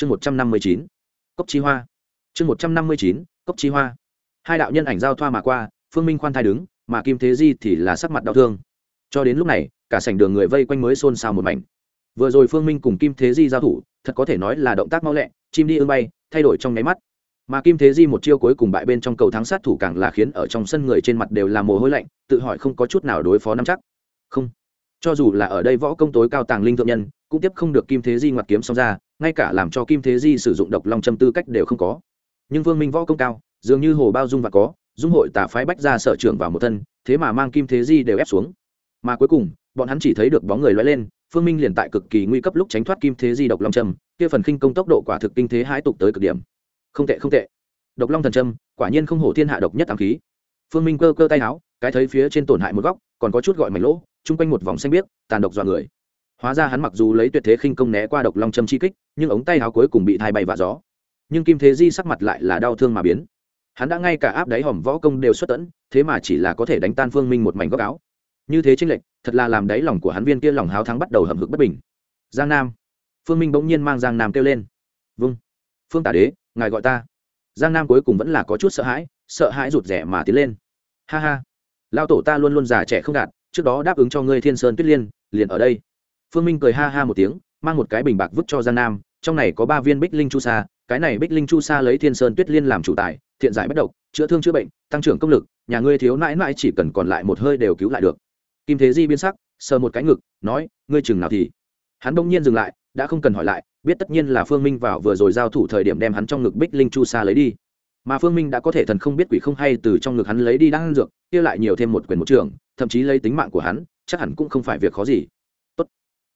chương một trăm năm mươi chín, cốc chi hoa. Chương một trăm năm mươi chín, cốc chi hoa. Hai đạo nhân ảnh giao thoa mà qua, phương minh khoan thai đứng, mà kim thế di thì là sắc mặt đau thương. Cho đến lúc này, cả sảnh đường người vây quanh mới xôn xao một mảnh. Vừa rồi phương minh cùng kim thế di giao thủ, thật có thể nói là động tác mau lẹ, chim đi ưng bay, thay đổi trong nháy mắt. Mà kim thế di một chiêu cuối cùng bại bên trong cầu thắng sát thủ càng là khiến ở trong sân người trên mặt đều là mồ hôi lạnh, tự hỏi không có chút nào đối phó nắm chắc. Không. Cho dù là ở đây võ công tối cao tàng linh thượng nhân, cũng tiếp không được kim thế di ngoặt kiếm xong ra ngay cả làm cho kim thế di sử dụng độc long châm tư cách đều không có. Nhưng vương minh võ công cao, dường như hồ bao dung và có, dung hội tả phái bách ra sở trưởng vào một thân, thế mà mang kim thế di đều ép xuống. Mà cuối cùng, bọn hắn chỉ thấy được bóng người loay lên, phương minh liền tại cực kỳ nguy cấp lúc tránh thoát kim thế di độc long trâm kia phần khinh công tốc độ quả thực kinh thế hãi tục tới cực điểm. Không tệ không tệ. Độc long thần trâm quả nhiên không hổ thiên hạ độc nhất ám khí. Phương minh cơ cơ tay áo cái thấy phía trên tổn hại một góc, còn có chút gọi mảnh lỗ, chung quanh một vòng xanh biếc, tàn độc dọa người hóa ra hắn mặc dù lấy tuyệt thế khinh công né qua độc long châm chi kích, nhưng ống tay áo cuối cùng bị thai bay và gió. Nhưng kim thế di sắc mặt lại là đau thương mà biến. Hắn đã ngay cả áp đáy hòm võ công đều xuất tẫn thế mà chỉ là có thể đánh tan phương minh một mảnh góc áo. Như thế tranh lệch, thật là làm đáy lòng của hắn viên kia lòng háo thắng bắt đầu hầm hực bất bình. Giang nam. Phương minh bỗng nhiên mang giang nam kêu lên. Vâng phương tả đế, ngài gọi ta. Giang nam cuối cùng vẫn là có chút sợ hãi sợ hãi rụt rẻ mà tiến lên. Ha ha. Lao tổ ta luôn luôn già trẻ không đạt, trước đó đáp ứng cho ngươi thiên sơn tuyết liên, liền ở đây phương minh cười ha ha một tiếng, mang một cái bình bạc vứt cho giang nam, trong này có ba viên bích linh chu sa, cái này bích linh chu sa lấy thiên sơn tuyết liên làm chủ tài, thiện giải bất độc, chữa thương chữa bệnh, tăng trưởng công lực, nhà ngươi thiếu nãi nãi chỉ cần còn lại một hơi đều cứu lại được. Kim thế di biến sắc, sờ một cái ngực, nói, ngươi chừng nào thì. Hắn đông nhiên dừng lại, đã không cần hỏi lại, biết tất nhiên là phương minh vào vừa rồi giao thủ thời điểm đem hắn trong ngực bích linh chu sa lấy đi. Mà phương minh đã có thể thần không biết quỷ không hay từ trong ngực hắn lấy đi đang ăn dược, kia lại nhiều thêm một quyền một trường, thậm chí lấy tính mạng của hắn, chắc hẳn cũng không phải việc khó gì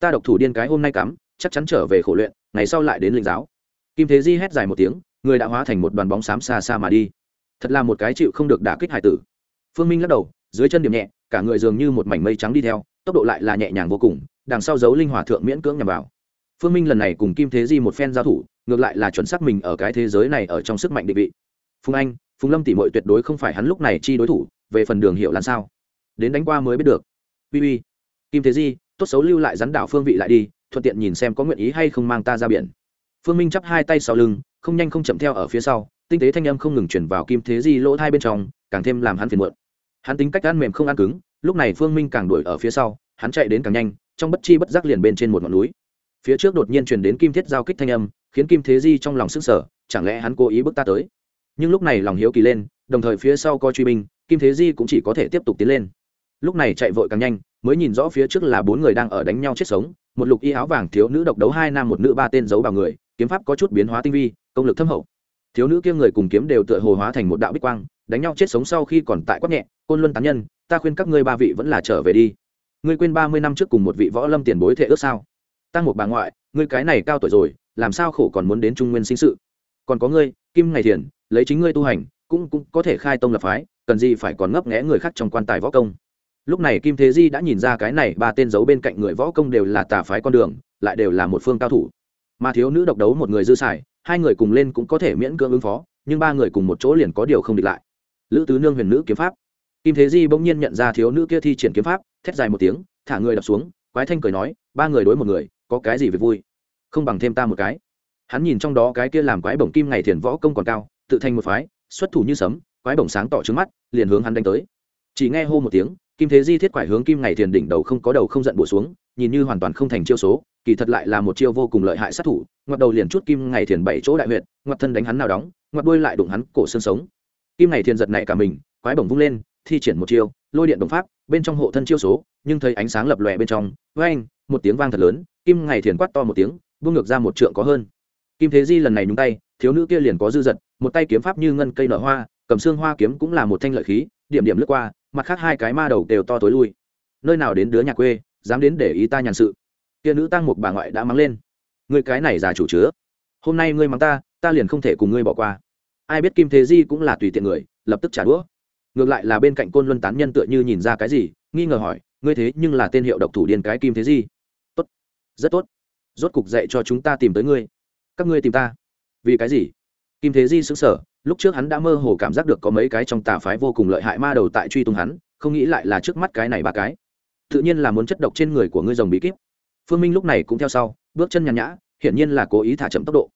ta độc thủ điên cái hôm nay cắm, chắc chắn trở về khổ luyện, ngày sau lại đến linh giáo. Kim thế di hét dài một tiếng, người đã hóa thành một đoàn bóng xám xa xa mà đi. Thật là một cái chịu không được đả kích hải tử. Phương minh lắc đầu, dưới chân điểm nhẹ, cả người dường như một mảnh mây trắng đi theo, tốc độ lại là nhẹ nhàng vô cùng, đằng sau giấu linh hòa thượng miễn cưỡng nhằm vào. Phương minh lần này cùng kim thế di một phen giao thủ, ngược lại là chuẩn xác mình ở cái thế giới này ở trong sức mạnh định vị. Phùng anh, phùng lâm tỉ mội tuyệt đối không phải hắn lúc này chi đối thủ, về phần đường hiệu làm sao? Đến đánh qua mới biết được. Uy uy. Kim thế di tốt xấu lưu lại rắn đảo phương vị lại đi, thuận tiện nhìn xem có nguyện ý hay không mang ta ra biển. Phương minh chắp hai tay sau lưng, không nhanh không chậm theo ở phía sau, tinh tế thanh âm không ngừng chuyển vào kim thế di lỗ thai bên trong, càng thêm làm hắn phiền muộn. Hắn tính cách ăn mềm không ăn cứng, lúc này phương minh càng đuổi ở phía sau, hắn chạy đến càng nhanh, trong bất chi bất giác liền bên trên một ngọn núi. Phía trước đột nhiên truyền đến kim thiết giao kích thanh âm, khiến kim thế di trong lòng sức sở chẳng lẽ hắn cố ý bước ta tới? Nhưng lúc này lòng hiếu kỳ lên, đồng thời phía sau coi truy binh, kim thế di cũng chỉ có thể tiếp tục tiến lên. Lúc này chạy vội càng nhanh mới nhìn rõ phía trước là bốn người đang ở đánh nhau chết sống, một lục y áo vàng thiếu nữ độc đấu hai nam một nữ ba tên giấu vào người, kiếm pháp có chút biến hóa tinh vi, công lực thâm hậu. Thiếu nữ kia người cùng kiếm đều tựa hồ hóa thành một đạo bích quang, đánh nhau chết sống sau khi còn tại quát nhẹ, côn luân tán nhân, ta khuyên các ngươi ba vị vẫn là trở về đi. Ngươi quên ba mươi năm trước cùng một vị võ lâm tiền bối thệ ước sao? Tăng một bà ngoại, ngươi cái này cao tuổi rồi, làm sao khổ còn muốn đến trung nguyên sinh sự? Còn có ngươi, kim ngày thiền, lấy chính ngươi tu hành, cũng cũng có thể khai tông lập phái, cần gì phải còn ngấp nghẽ người khác trong quan tài võ công? Lúc này kim thế di đã nhìn ra cái này ba tên giấu bên cạnh người võ công đều là tà phái con đường, lại đều là một phương cao thủ. Mà thiếu nữ độc đấu một người dư xài, hai người cùng lên cũng có thể miễn cưỡng ứng phó, nhưng ba người cùng một chỗ liền có điều không địch lại. Lữ tứ nương huyền nữ kiếm pháp. Kim thế di bỗng nhiên nhận ra thiếu nữ kia thi triển kiếm pháp, thét dài một tiếng, thả người đập xuống, quái thanh cười nói, ba người đối một người, có cái gì về vui? Không bằng thêm ta một cái. Hắn nhìn trong đó cái kia làm quái bổng kim ngày thiền võ công còn cao, tự thành một phái, xuất thủ như sấm, quái bổng sáng tỏ trước mắt, liền hướng hắn đánh tới. Chỉ nghe hô một tiếng kim thế di thiết quải hướng kim ngày thiền đỉnh đầu không có đầu không giận bổ xuống, nhìn như hoàn toàn không thành chiêu số, kỳ thật lại là một chiêu vô cùng lợi hại sát thủ, ngoặt đầu liền chút kim ngày thiền bảy chỗ đại huyện ngoặt thân đánh hắn nào đóng, ngoặt đuôi lại đụng hắn cổ xương sống. Kim ngày thiền giật nảy cả mình, quái bổng vung lên, thi triển một chiêu, lôi điện đồng pháp, bên trong hộ thân chiêu số, nhưng thấy ánh sáng lập lòe bên trong với anh một tiếng vang thật lớn, kim ngày thiền quát to một tiếng buông ngược ra một trượng có hơn. Kim thế di lần này nhúng tay, thiếu nữ kia liền có dư giật, một tay kiếm pháp như ngân cây nở hoa cầm xương hoa kiếm cũng là một thanh lợi khí, điểm điểm lướt qua, mặt khác hai cái ma đầu đều to tối lui. Nơi nào đến đứa nhà quê, dám đến để ý ta nhàn sự. Kia nữ tăng một bà ngoại đã mắng lên. Người cái này già chủ chứa. Hôm nay ngươi mắng ta ta liền không thể cùng ngươi bỏ qua. Ai biết kim thế di cũng là tùy tiện người, lập tức trả đũa. Ngược lại là bên cạnh côn luân tán nhân tựa như nhìn ra cái gì, nghi ngờ hỏi, ngươi thế nhưng là tên hiệu độc thủ điên cái kim thế di? Tốt, rất tốt. Rốt cục dạy cho chúng ta tìm tới ngươi. Các ngươi tìm ta. Vì cái gì? Kim thế di xứng sở lúc trước hắn đã mơ hồ cảm giác được có mấy cái trong tà phái vô cùng lợi hại ma đầu tại truy tung hắn, không nghĩ lại là trước mắt cái này ba cái. Tự nhiên là muốn chất độc trên người của ngươi rồng bí kíp. Phương minh lúc này cũng theo sau, bước chân nhàn nhã, hiển nhiên là cố ý thả chậm tốc độ.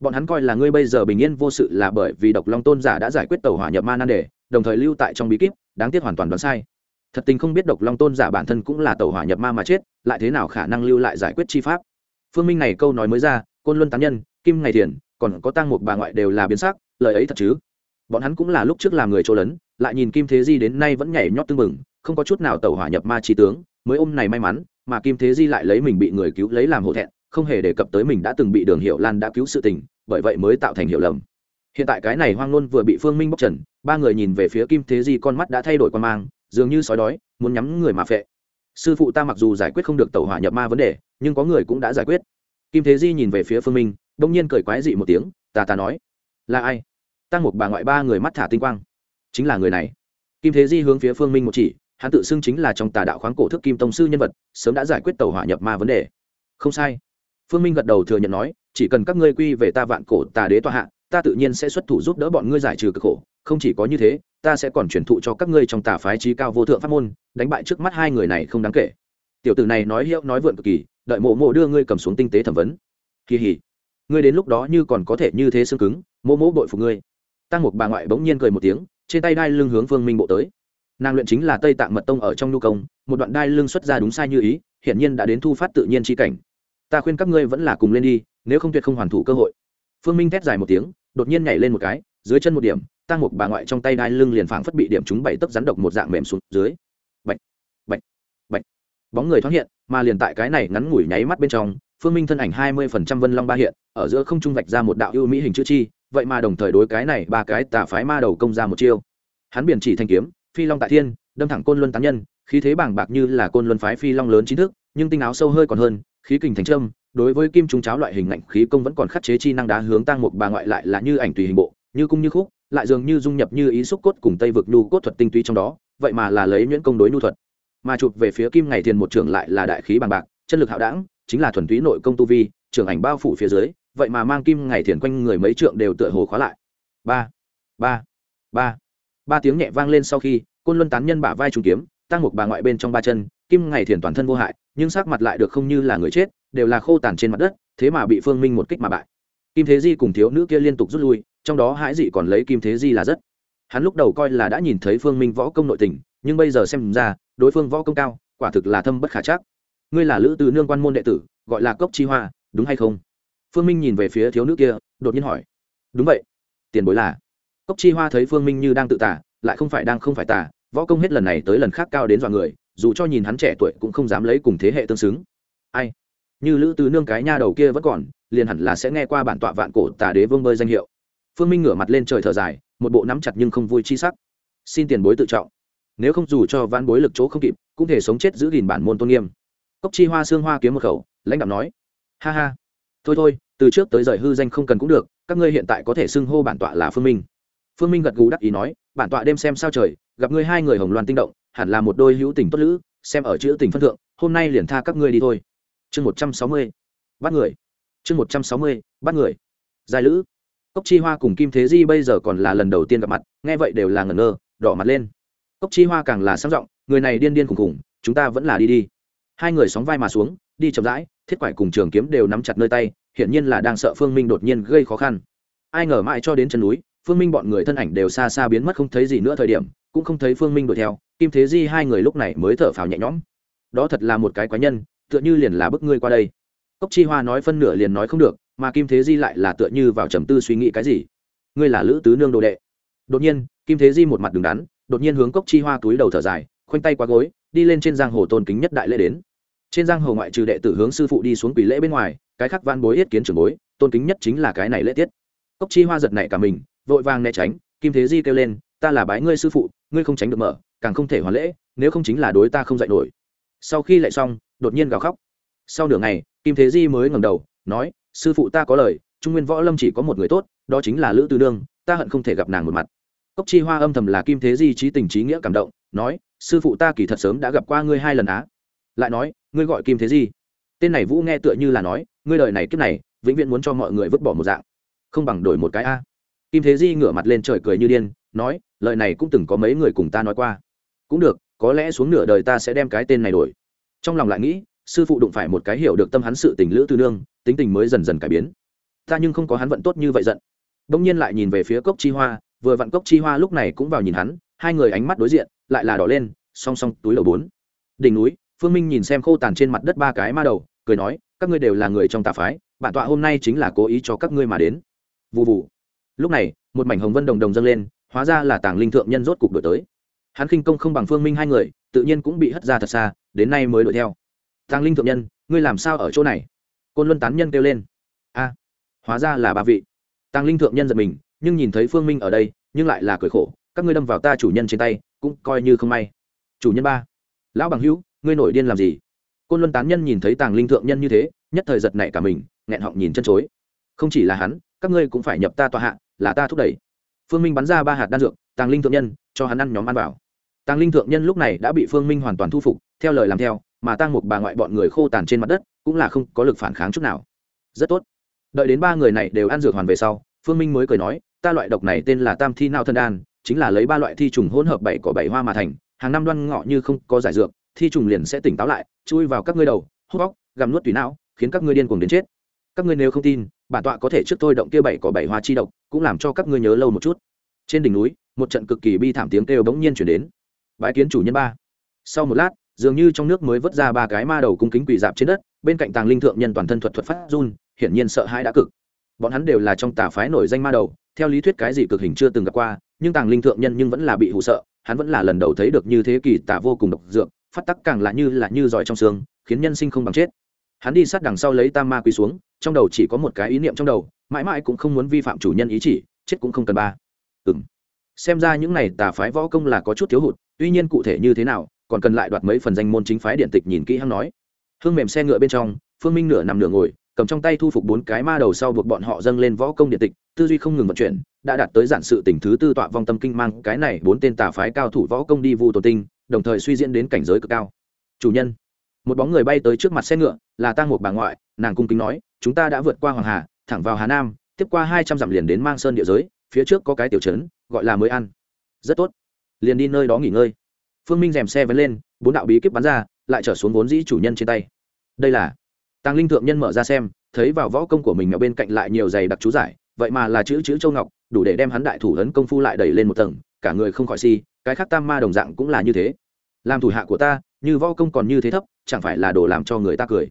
Bọn hắn coi là ngươi bây giờ bình yên vô sự là bởi vì độc long tôn giả đã giải quyết tàu hỏa nhập ma nan đề, đồng thời lưu tại trong bí kíp, đáng tiếc hoàn toàn đoán sai. Thật tình không biết độc long tôn giả bản thân cũng là tàu hỏa nhập ma mà chết, lại thế nào khả năng lưu lại giải quyết chi pháp? Phương minh này câu nói mới ra, côn luân tán nhân, kim ngày thiền, còn có tăng một bà ngoại đều là biến sắc lời ấy thật chứ? Bọn hắn cũng là lúc trước làm người chỗ lấn, lại nhìn kim thế di đến nay vẫn nhảy nhót tưng bừng, không có chút nào tàu hỏa nhập ma trí tướng, mới ôm này may mắn, mà kim thế di lại lấy mình bị người cứu, lấy làm hổ thẹn, không hề đề cập tới mình đã từng bị đường hiệu lan đã cứu sự tình, bởi vậy mới tạo thành hiểu lầm. Hiện tại cái này hoang nôn vừa bị phương minh bóc trần, ba người nhìn về phía kim thế di con mắt đã thay đổi quan mang, dường như sói đói, muốn nhắm người mà phệ. Sư phụ ta mặc dù giải quyết không được tàu hỏa nhập ma vấn đề, nhưng có người cũng đã giải quyết. Kim thế di nhìn về phía phương minh, đông nhiên cười quái dị một tiếng tà tà nói là ai? Tăng một bà ngoại ba người mắt thả tinh quang. Chính là người này. Kim thế di hướng phía phương minh một chỉ, hắn tự xưng chính là trong tà đạo khoáng cổ thức kim tông sư nhân vật, sớm đã giải quyết tàu hỏa nhập ma vấn đề. Không sai. Phương minh gật đầu thừa nhận nói, chỉ cần các ngươi quy về ta vạn cổ tà đế tòa hạ, ta tự nhiên sẽ xuất thủ giúp đỡ bọn ngươi giải trừ cực khổ. Không chỉ có như thế, ta sẽ còn truyền thụ cho các ngươi trong tà phái trí cao vô thượng pháp môn, đánh bại trước mắt hai người này không đáng kể. Tiểu tử này nói hiệu nói vượn cực kỳ, đợi mộ mộ đưa ngươi cầm xuống tinh tế thẩm vấn. Kỳ hỉ ngươi đến lúc đó như còn có thể như thế xương cứng, mỗ mỗ bội phục ngươi. Tăng một bà ngoại bỗng nhiên cười một tiếng, trên tay đai lưng hướng phương minh bộ tới. Nàng luyện chính là tây tạng mật tông ở trong nhu công, một đoạn đai lưng xuất ra đúng sai như ý, hiển nhiên đã đến thu phát tự nhiên tri cảnh. Ta khuyên các ngươi vẫn là cùng lên đi, nếu không tuyệt không hoàn thủ cơ hội. Phương minh thét dài một tiếng, đột nhiên nhảy lên một cái, dưới chân một điểm, tăng một bà ngoại trong tay đai lưng liền phảng phất bị điểm chúng bảy tấc rắn độc một dạng mềm xuống dưới. Bệnh bệnh bệnh bóng người thoát hiện, mà liền tại cái này ngắn ngủi nháy mắt bên trong phương minh thân ảnh hai mươi phần trăm vân long ba hiện, ở giữa không trung vạch ra một đạo ưu mỹ hình chữ chi, vậy mà đồng thời đối cái này ba cái tà phái ma đầu công ra một chiêu. Hắn biển chỉ thanh kiếm, phi long tại thiên, đâm thẳng côn luân tán nhân, khí thế bảng bạc như là côn luân phái phi long lớn chính thức, nhưng tinh áo sâu hơi còn hơn, khí kình thành trâm, đối với kim trung cháo loại hình ảnh khí công vẫn còn khắc chế chi năng đá hướng tăng một bà ngoại lại là như ảnh tùy hình bộ, như cung như khúc, lại dường như dung nhập như ý xúc cốt cùng tây vực nhu cốt thuật tinh túy trong đó, vậy mà là lấy nhuyễn công đối nhu thuật. Mà chụp về phía kim ngày thiền một trưởng lại là đại khí bằng bạc, chân lực hạo đảng chính là thuần túy nội công tu vi, trưởng ảnh bao phủ phía dưới, vậy mà mang kim ngày thiền quanh người mấy trượng đều tựa hồ khóa lại. Ba ba ba. Ba tiếng nhẹ vang lên sau khi, côn luân tán nhân bả vai trùng kiếm, tăng một bà ngoại bên trong ba chân, kim ngày thiền toàn thân vô hại, nhưng sắc mặt lại được không như là người chết, đều là khô tàn trên mặt đất, thế mà bị phương minh một kích mà bại. Kim thế di cùng thiếu nữ kia liên tục rút lui, trong đó hãi dị còn lấy kim thế di là rất. Hắn lúc đầu coi là đã nhìn thấy phương minh võ công nội tình, nhưng bây giờ xem ra, đối phương võ công cao, quả thực là thâm bất khả chắc ngươi là lữ từ nương quan môn đệ tử, gọi là cốc chi hoa, đúng hay không? Phương minh nhìn về phía thiếu nữ kia, đột nhiên hỏi. Đúng vậy. Tiền bối là. Cốc chi hoa thấy phương minh như đang tự tả, lại không phải đang không phải tả, võ công hết lần này tới lần khác cao đến dọa người, dù cho nhìn hắn trẻ tuổi cũng không dám lấy cùng thế hệ tương xứng. Ai? Như lữ từ nương cái nha đầu kia vẫn còn, liền hẳn là sẽ nghe qua bản tọa vạn cổ tà đế vương bơi danh hiệu. Phương minh ngửa mặt lên trời thở dài, một bộ nắm chặt nhưng không vui chi sắc. Xin tiền bối tự trọng. Nếu không dù cho văn bối lực chỗ không kịp, cũng thể sống chết giữ gìn bản môn tôn nghiêm cốc chi hoa xương hoa kiếm một khẩu, lãnh đạo nói, ha ha, thôi thôi, từ trước tới rời hư danh không cần cũng được, các ngươi hiện tại có thể xưng hô bản tọa là phương minh. Phương minh gật gù đắc ý nói, bản tọa đêm xem sao trời, gặp ngươi hai người hồng loan tinh động, hẳn là một đôi hữu tình tốt lữ, xem ở chữ tình phân thượng, hôm nay liền tha các ngươi đi thôi. Chương một trăm sáu mươi, bắt người. Chương một trăm sáu mươi, bắt người. Giai lữ. Cốc chi hoa cùng kim thế di bây giờ còn là lần đầu tiên gặp mặt, nghe vậy đều là ngẩn ngơ, đỏ mặt lên. Cốc chi hoa càng là sang giọng, người này điên điên khùng khùng chúng ta vẫn là đi đi hai người sóng vai mà xuống, đi chậm rãi, thiết quải cùng trường kiếm đều nắm chặt nơi tay, hiển nhiên là đang sợ phương minh đột nhiên gây khó khăn. Ai ngờ mãi cho đến chân núi, phương minh bọn người thân ảnh đều xa xa biến mất không thấy gì nữa thời điểm, cũng không thấy phương minh đuổi theo, kim thế di hai người lúc này mới thở phào nhẹ nhõm. Đó thật là một cái quái nhân, tựa như liền là bức ngươi qua đây. Cốc chi hoa nói phân nửa liền nói không được, mà kim thế di lại là tựa như vào trầm tư suy nghĩ cái gì. Ngươi là lữ tứ nương đồ đệ. Đột nhiên, kim thế di một mặt đứng đắn, đột nhiên hướng cốc chi hoa túi đầu thở dài, khoanh tay qua gối đi lên trên giang hồ tôn kính nhất đại lễ đến. Trên giang hồ ngoại trừ đệ tử hướng sư phụ đi xuống quỷ lễ bên ngoài, cái khác van bối yết kiến trưởng bối, tôn kính nhất chính là cái này lễ tiết. Cốc chi hoa giật này cả mình, vội vàng né tránh, kim thế di kêu lên, ta là bái ngươi sư phụ, ngươi không tránh được mở, càng không thể hoàn lễ, nếu không chính là đối ta không dạy nổi. Sau khi lại xong, đột nhiên gào khóc. Sau nửa ngày, kim thế di mới ngẩng đầu, nói, sư phụ ta có lời, trung nguyên võ lâm chỉ có một người tốt, đó chính là lữ tư nương ta hận không thể gặp nàng một mặt. Cốc chi hoa âm thầm là kim thế di trí tình trí nghĩa cảm động, nói sư phụ ta kỳ thật sớm đã gặp qua ngươi hai lần á. Lại nói, ngươi gọi kim thế gì? tên này vũ nghe tựa như là nói, ngươi đời này kiếp này, vĩnh viễn muốn cho mọi người vứt bỏ một dạng. Không bằng đổi một cái a. Kim thế di ngửa mặt lên trời cười như điên, nói, lời này cũng từng có mấy người cùng ta nói qua. Cũng được, có lẽ xuống nửa đời ta sẽ đem cái tên này đổi. Trong lòng lại nghĩ, sư phụ đụng phải một cái hiểu được tâm hắn sự tình lữ tư nương, tính tình mới dần dần cải biến. Ta nhưng không có hắn vận tốt như vậy giận. Đông nhiên lại nhìn về phía cốc chi hoa, vừa vặn cốc chi hoa lúc này cũng vào nhìn hắn, hai người ánh mắt đối diện lại là đỏ lên, song song túi lầu bốn. Đỉnh núi, phương minh nhìn xem khô tàn trên mặt đất ba cái ma đầu, cười nói, các ngươi đều là người trong tà phái, bản tọa hôm nay chính là cố ý cho các ngươi mà đến. Vụ vụ lúc này, một mảnh hồng vân đồng đồng dâng lên, hóa ra là tàng linh thượng nhân rốt cục đổi tới. Hắn khinh công không bằng phương minh hai người, tự nhiên cũng bị hất ra thật xa, đến nay mới đuổi theo. Tàng linh thượng nhân, ngươi làm sao ở chỗ này? Côn luân tán nhân kêu lên. A, hóa ra là ba vị. Tàng linh thượng nhân giật mình, nhưng nhìn thấy phương minh ở đây, nhưng lại là cười khổ, các ngươi đâm vào ta chủ nhân trên tay cũng coi như không may. Chủ nhân ba, lão bằng hữu, ngươi nổi điên làm gì? Côn luân tán nhân nhìn thấy tàng linh thượng nhân như thế, nhất thời giật nảy cả mình, nghẹn họng nhìn chân chối. Không chỉ là hắn, các ngươi cũng phải nhập ta tòa hạ, là ta thúc đẩy. Phương minh bắn ra ba hạt đan dược, tàng linh thượng nhân, cho hắn ăn nhóm ăn vào. Tàng linh thượng nhân lúc này đã bị phương minh hoàn toàn thu phục, theo lời làm theo, mà tăng một bà ngoại bọn người khô tàn trên mặt đất, cũng là không có lực phản kháng chút nào. Rất tốt. Đợi đến ba người này đều ăn dược hoàn về sau, phương minh mới cười nói, ta loại độc này tên là tam thi nao thân đan chính là lấy ba loại thi trùng hỗn hợp bảy cỏ bảy hoa mà thành, hàng năm đoan ngọ như không có giải dược, thi trùng liền sẽ tỉnh táo lại, chui vào các ngươi đầu, hút bóc, gặm nuốt tùy não, khiến các ngươi điên cuồng đến chết. Các ngươi nếu không tin, bản tọa có thể trước thôi động kia bảy cỏ bảy hoa chi độc, cũng làm cho các ngươi nhớ lâu một chút. Trên đỉnh núi, một trận cực kỳ bi thảm tiếng kêu bỗng nhiên chuyển đến. Bãi kiến chủ nhân ba. Sau một lát, dường như trong nước mới vớt ra ba cái ma đầu cung kính quỳ dạp trên đất, bên cạnh tàng linh thượng nhân toàn thân thuật thuật phát run, hiển nhiên sợ hãi đã cực. Bọn hắn đều là trong tà phái nổi danh ma đầu theo lý thuyết cái gì cực hình chưa từng gặp qua, nhưng tàng linh thượng nhân nhưng vẫn là bị hụ sợ, hắn vẫn là lần đầu thấy được như thế kỳ tả vô cùng độc dược, phát tắc càng là như là như giỏi trong xương, khiến nhân sinh không bằng chết. Hắn đi sát đằng sau lấy tam ma quỳ xuống, trong đầu chỉ có một cái ý niệm trong đầu, mãi mãi cũng không muốn vi phạm chủ nhân ý chỉ, chết cũng không cần ba. Ừ m xem ra những này tà phái võ công là có chút thiếu hụt, tuy nhiên cụ thể như thế nào, còn cần lại đoạt mấy phần danh môn chính phái điện tịch nhìn kỹ hắn nói. Hương mềm xe ngựa bên trong, phương minh nửa nằm nửa ngồi cầm trong tay thu phục bốn cái ma đầu sau buộc bọn họ dâng lên võ công điện tịch, tư duy không ngừng vận chuyển, đã đạt tới giản sự tỉnh thứ tư tọa vong tâm kinh mang cái này bốn tên tà phái cao thủ võ công đi vu tổ tinh, đồng thời suy diễn đến cảnh giới cực cao. Chủ nhân, một bóng người bay tới trước mặt xe ngựa, là tang một bà ngoại, nàng cung kính nói, chúng ta đã vượt qua hoàng hà, thẳng vào hà nam, tiếp qua hai trăm dặm liền đến mang sơn địa giới, phía trước có cái tiểu trấn, gọi là mới ăn rất tốt. Liền đi nơi đó nghỉ ngơi. Phương minh dèm xe vẫn lên, bốn đạo bí kíp bắn ra, lại trở xuống vốn dĩ chủ nhân trên tay. Đây là tàng linh thượng nhân mở ra xem, thấy vào võ công của mình ở bên cạnh lại nhiều giày đặc chú giải, vậy mà là chữ chữ châu ngọc, đủ để đem hắn đại thủ ấn công phu lại đẩy lên một tầng, cả người không khỏi si, cái khác tam ma đồng dạng cũng là như thế. Làm thủ hạ của ta, như võ công còn như thế thấp, chẳng phải là đồ làm cho người ta cười.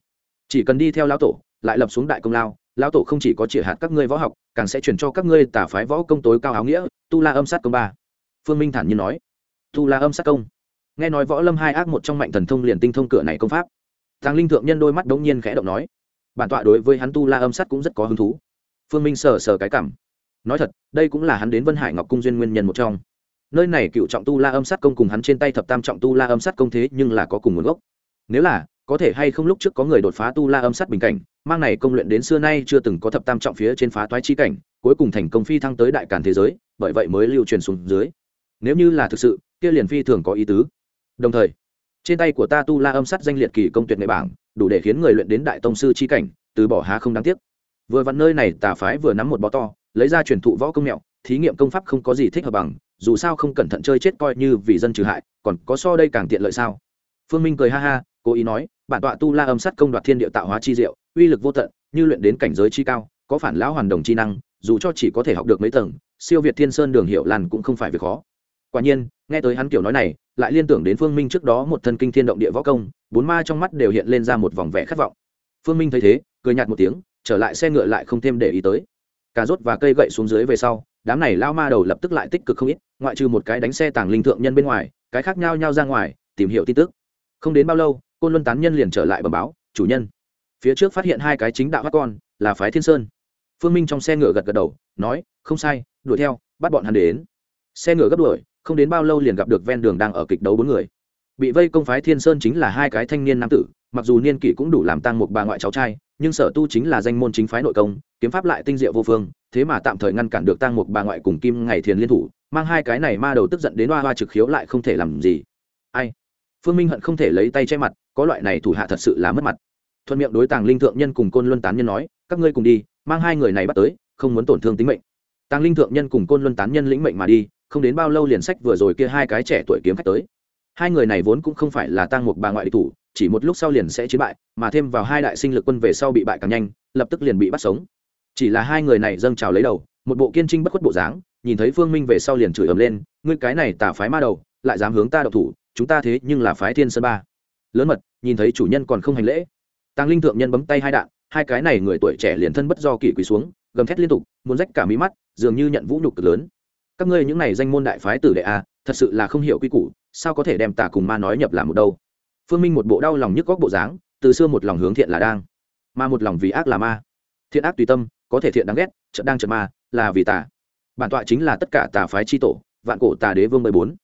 Chỉ cần đi theo lão tổ, lại lập xuống đại công lao, lão tổ không chỉ có chỉ hạt các ngươi võ học, càng sẽ chuyển cho các ngươi tả phái võ công tối cao áo nghĩa, tu la âm sát công ba. Phương minh thản nhiên nói. Tu la âm sát công. Nghe nói võ lâm hai ác một trong mạnh thần thông liền tinh thông cửa này công pháp thằng linh thượng nhân đôi mắt đống nhiên khẽ động nói, bản tọa đối với hắn tu la âm sát cũng rất có hứng thú. Phương minh sờ sờ cái cảm. Nói thật, đây cũng là hắn đến vân hải ngọc cung duyên nguyên nhân một trong. Nơi này cựu trọng tu la âm sát công cùng hắn trên tay thập tam trọng tu la âm sát công thế nhưng là có cùng nguồn gốc. Nếu là, có thể hay không lúc trước có người đột phá tu la âm sát bình cảnh, mang này công luyện đến xưa nay chưa từng có thập tam trọng phía trên phá toái chi cảnh, cuối cùng thành công phi thăng tới đại càn thế giới, bởi vậy mới lưu truyền xuống dưới. Nếu như là thực sự, kia liền phi thường có ý tứ. Đồng thời trên tay của ta tu la âm sát danh liệt kỳ công tuyệt nghệ bảng, đủ để khiến người luyện đến đại tông sư chi cảnh, từ bỏ há không đáng tiếc. Vừa vặn nơi này tà phái vừa nắm một bó to, lấy ra truyền thụ võ công mẹo, thí nghiệm công pháp không có gì thích hợp bằng, dù sao không cẩn thận chơi chết coi như vì dân trừ hại, còn có so đây càng tiện lợi sao? Phương minh cười ha ha, cố ý nói, bản tọa tu la âm sát công đoạt thiên địa tạo hóa chi diệu, uy lực vô tận, như luyện đến cảnh giới chi cao, có phản lão hoàn đồng chi năng, dù cho chỉ có thể học được mấy tầng, siêu việt thiên sơn đường hiệu làn cũng không phải việc khó. Quả nhiên, nghe tới hắn kiểu nói này lại liên tưởng đến phương minh trước đó một thân kinh thiên động địa võ công, bốn ma trong mắt đều hiện lên ra một vòng vẻ khát vọng. Phương minh thấy thế, cười nhạt một tiếng, trở lại xe ngựa lại không thêm để ý tới. Cà rốt và cây gậy xuống dưới về sau, đám này lao ma đầu lập tức lại tích cực không ít, ngoại trừ một cái đánh xe tàng linh thượng nhân bên ngoài, cái khác nhau nhau ra ngoài, tìm hiểu tin tức. Không đến bao lâu, côn luân tán nhân liền trở lại bẩm báo, chủ nhân, phía trước phát hiện hai cái chính đạo hát con, là phái thiên sơn. Phương minh trong xe ngựa gật gật đầu, nói, không sai, đuổi theo, bắt bọn hắn đến. Xe ngựa gấp đuổi không đến bao lâu liền gặp được ven đường đang ở kịch đấu bốn người. Bị vây công phái thiên sơn chính là hai cái thanh niên nam tử, mặc dù niên kỷ cũng đủ làm tăng một bà ngoại cháu trai, nhưng sở tu chính là danh môn chính phái nội công, kiếm pháp lại tinh diệu vô phương, thế mà tạm thời ngăn cản được tăng một bà ngoại cùng kim ngày thiền liên thủ, mang hai cái này ma đầu tức giận đến hoa hoa trực khiếu lại không thể làm gì. Ai? Phương minh hận không thể lấy tay che mặt, có loại này thủ hạ thật sự là mất mặt. Thuận miệng đối tàng linh thượng nhân cùng côn luân tán nhân nói, các ngươi cùng đi, mang hai người này bắt tới, không muốn tổn thương tính mệnh tàng linh thượng nhân cùng côn luân tán nhân lĩnh mệnh mà đi, không đến bao lâu liền sách vừa rồi kia hai cái trẻ tuổi kiếm khách tới. Hai người này vốn cũng không phải là tang một bà ngoại địch thủ, chỉ một lúc sau liền sẽ chiến bại, mà thêm vào hai đại sinh lực quân về sau bị bại càng nhanh, lập tức liền bị bắt sống. Chỉ là hai người này dâng trào lấy đầu, một bộ kiên trinh bất khuất bộ dáng, nhìn thấy phương minh về sau liền chửi ầm lên, ngươi cái này tả phái ma đầu, lại dám hướng ta độc thủ, chúng ta thế nhưng là phái thiên sơn ba. Lớn mật, nhìn thấy chủ nhân còn không hành lễ. Tang linh thượng nhân bấm tay hai đạn, hai cái này người tuổi trẻ liền thân bất do kỷ quỳ xuống gầm thét liên tục, muốn rách cả mí mắt, dường như nhận vũ nhục cực lớn. Các ngươi những này danh môn đại phái tử đệ a, thật sự là không hiểu quy củ, sao có thể đem tà cùng ma nói nhập làm một đâu? Phương minh một bộ đau lòng nhức góc bộ dáng, từ xưa một lòng hướng thiện là đang, mà một lòng vì ác là ma. Thiện ác tùy tâm, có thể thiện đáng ghét trận đang trận ma, là vì tà. Bản tọa chính là tất cả tà phái tri tổ, vạn cổ tà đế vương mười bốn.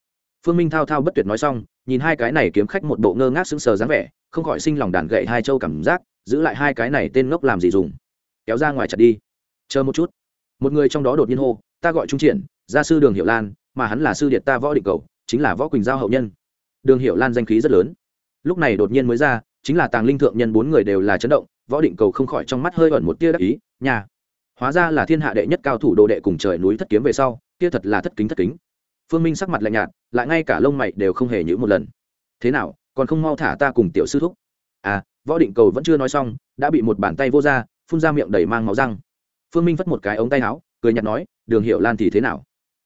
Phương minh thao thao bất tuyệt nói xong, nhìn hai cái này kiếm khách một bộ ngơ ngác sững sờ dáng vẻ, không khỏi sinh lòng đàn gậy hai châu cảm giác, giữ lại hai cái này tên ngốc làm gì dùng. Kéo ra ngoài chặt đi chờ một chút. Một người trong đó đột nhiên hô, ta gọi trung triển, gia sư đường hiệu lan, mà hắn là sư điệt ta võ định cầu, chính là võ quỳnh giao hậu nhân. Đường hiệu lan danh khí rất lớn. Lúc này đột nhiên mới ra, chính là tàng linh thượng nhân bốn người đều là chấn động, võ định cầu không khỏi trong mắt hơi ẩn một tia đắc ý, nhà, hóa ra là thiên hạ đệ nhất cao thủ đồ đệ cùng trời núi thất kiếm về sau, kia thật là thất kính thất kính. Phương minh sắc mặt lạnh nhạt, lại ngay cả lông mày đều không hề nhữ một lần. Thế nào, còn không mau thả ta cùng tiểu sư thúc? À võ định cầu vẫn chưa nói xong, đã bị một bàn tay vô ra, phun ra miệng đầy mang máu răng phương minh vất một cái ống tay áo, cười nhạt nói, đường hiệu lan thì thế nào?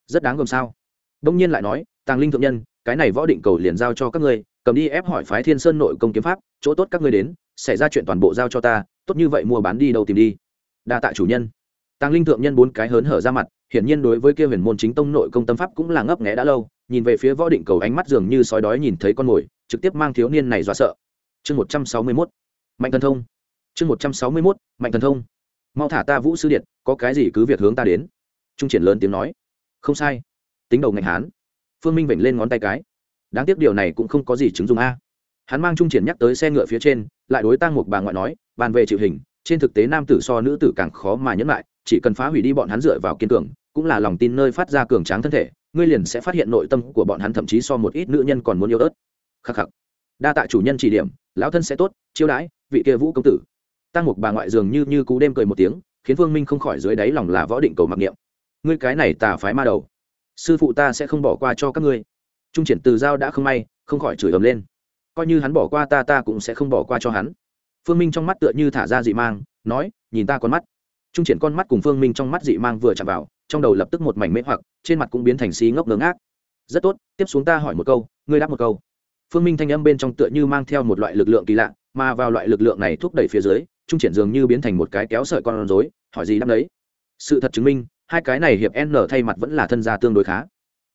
Rất đáng gồm sao? Đông nhiên lại nói, tàng linh thượng nhân, cái này võ định cầu liền giao cho các ngươi, cầm đi ép hỏi phái thiên sơn nội công kiếm pháp, chỗ tốt các ngươi đến, xảy ra chuyện toàn bộ giao cho ta, tốt như vậy mua bán đi đâu tìm đi. Đa tạ chủ nhân. Tàng linh thượng nhân bốn cái hớn hở ra mặt, hiển nhiên đối với kia huyền môn chính tông nội công tâm pháp cũng là ngấp nghé đã lâu, nhìn về phía võ định cầu ánh mắt dường như sói đói nhìn thấy con mồi, trực tiếp mang thiếu niên này dọa sợ. Chương một trăm sáu mươi mốt. Mạnh thần thông. Chương một trăm sáu mươi mốt. Mạnh thần thông mau thả ta vũ sư điện, có cái gì cứ việc hướng ta đến. Trung triển lớn tiếng nói. Không sai. Tính đầu ngành hán. Phương minh vểnh lên ngón tay cái. Đáng tiếc điều này cũng không có gì chứng dùng a. Hắn mang trung triển nhắc tới xe ngựa phía trên, lại đối tăng một bà ngoại nói, bàn về chịu hình, trên thực tế nam tử so nữ tử càng khó mà nhẫn lại, chỉ cần phá hủy đi bọn hắn dựa vào kiên cường, cũng là lòng tin nơi phát ra cường tráng thân thể, ngươi liền sẽ phát hiện nội tâm của bọn hắn thậm chí so một ít nữ nhân còn muốn yêu ớt. Khắc khắc. Đa tạ chủ nhân chỉ điểm, lão thân sẽ tốt, chiêu đãi, vị kia vũ công tử tăng một bà ngoại dường như như cú đêm cười một tiếng, khiến phương minh không khỏi dưới đáy lòng là võ định cầu mặc niệm. Ngươi cái này tà phái ma đầu. Sư phụ ta sẽ không bỏ qua cho các ngươi. Trung triển từ giao đã không may, không khỏi chửi ầm lên. Coi như hắn bỏ qua ta ta cũng sẽ không bỏ qua cho hắn. Phương minh trong mắt tựa như thả ra dị mang, nói, nhìn ta con mắt. Trung triển con mắt cùng phương minh trong mắt dị mang vừa chạm vào, trong đầu lập tức một mảnh mễ hoặc, trên mặt cũng biến thành xí ngốc ngớ ngác. Rất tốt, tiếp xuống ta hỏi một câu, ngươi đáp một câu. Phương minh thanh âm bên trong tựa như mang theo một loại lực lượng kỳ lạ, mà vào loại lực lượng này thúc đẩy phía dưới trung triển dường như biến thành một cái kéo sợi con rối, hỏi gì đáp đấy? Sự thật chứng minh, hai cái này hiệp n thay mặt vẫn là thân gia tương đối khá.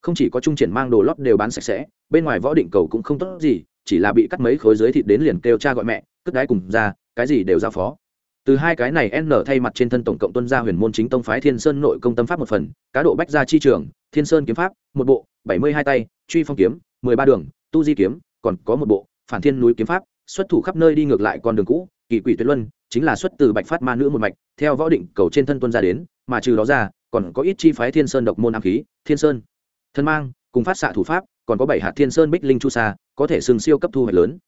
Không chỉ có trung triển mang đồ lót đều bán sạch sẽ, bên ngoài võ định cầu cũng không tốt gì, chỉ là bị cắt mấy khối dưới thịt đến liền kêu cha gọi mẹ, cất đái cùng ra, cái gì đều giao phó. Từ hai cái này n thay mặt trên thân tổng cộng tuân gia huyền môn chính tông phái thiên sơn nội công tâm pháp một phần, cá độ bách gia chi trường, thiên sơn kiếm pháp, một bộ, bảy mươi hai tay, truy phong kiếm, mười ba đường, tu di kiếm, còn có một bộ, phản thiên núi kiếm pháp, xuất thủ khắp nơi đi ngược lại con đường cũ, kỳ quỷ tuyệt luân chính là xuất từ bạch phát ma nữ một mạch, theo võ định cầu trên thân tuân ra đến, mà trừ đó ra, còn có ít chi phái thiên sơn độc môn ám khí, thiên sơn, thân mang, cùng phát xạ thủ pháp, còn có bảy hạt thiên sơn bích linh chu sa, có thể sừng siêu cấp thu hoạch lớn.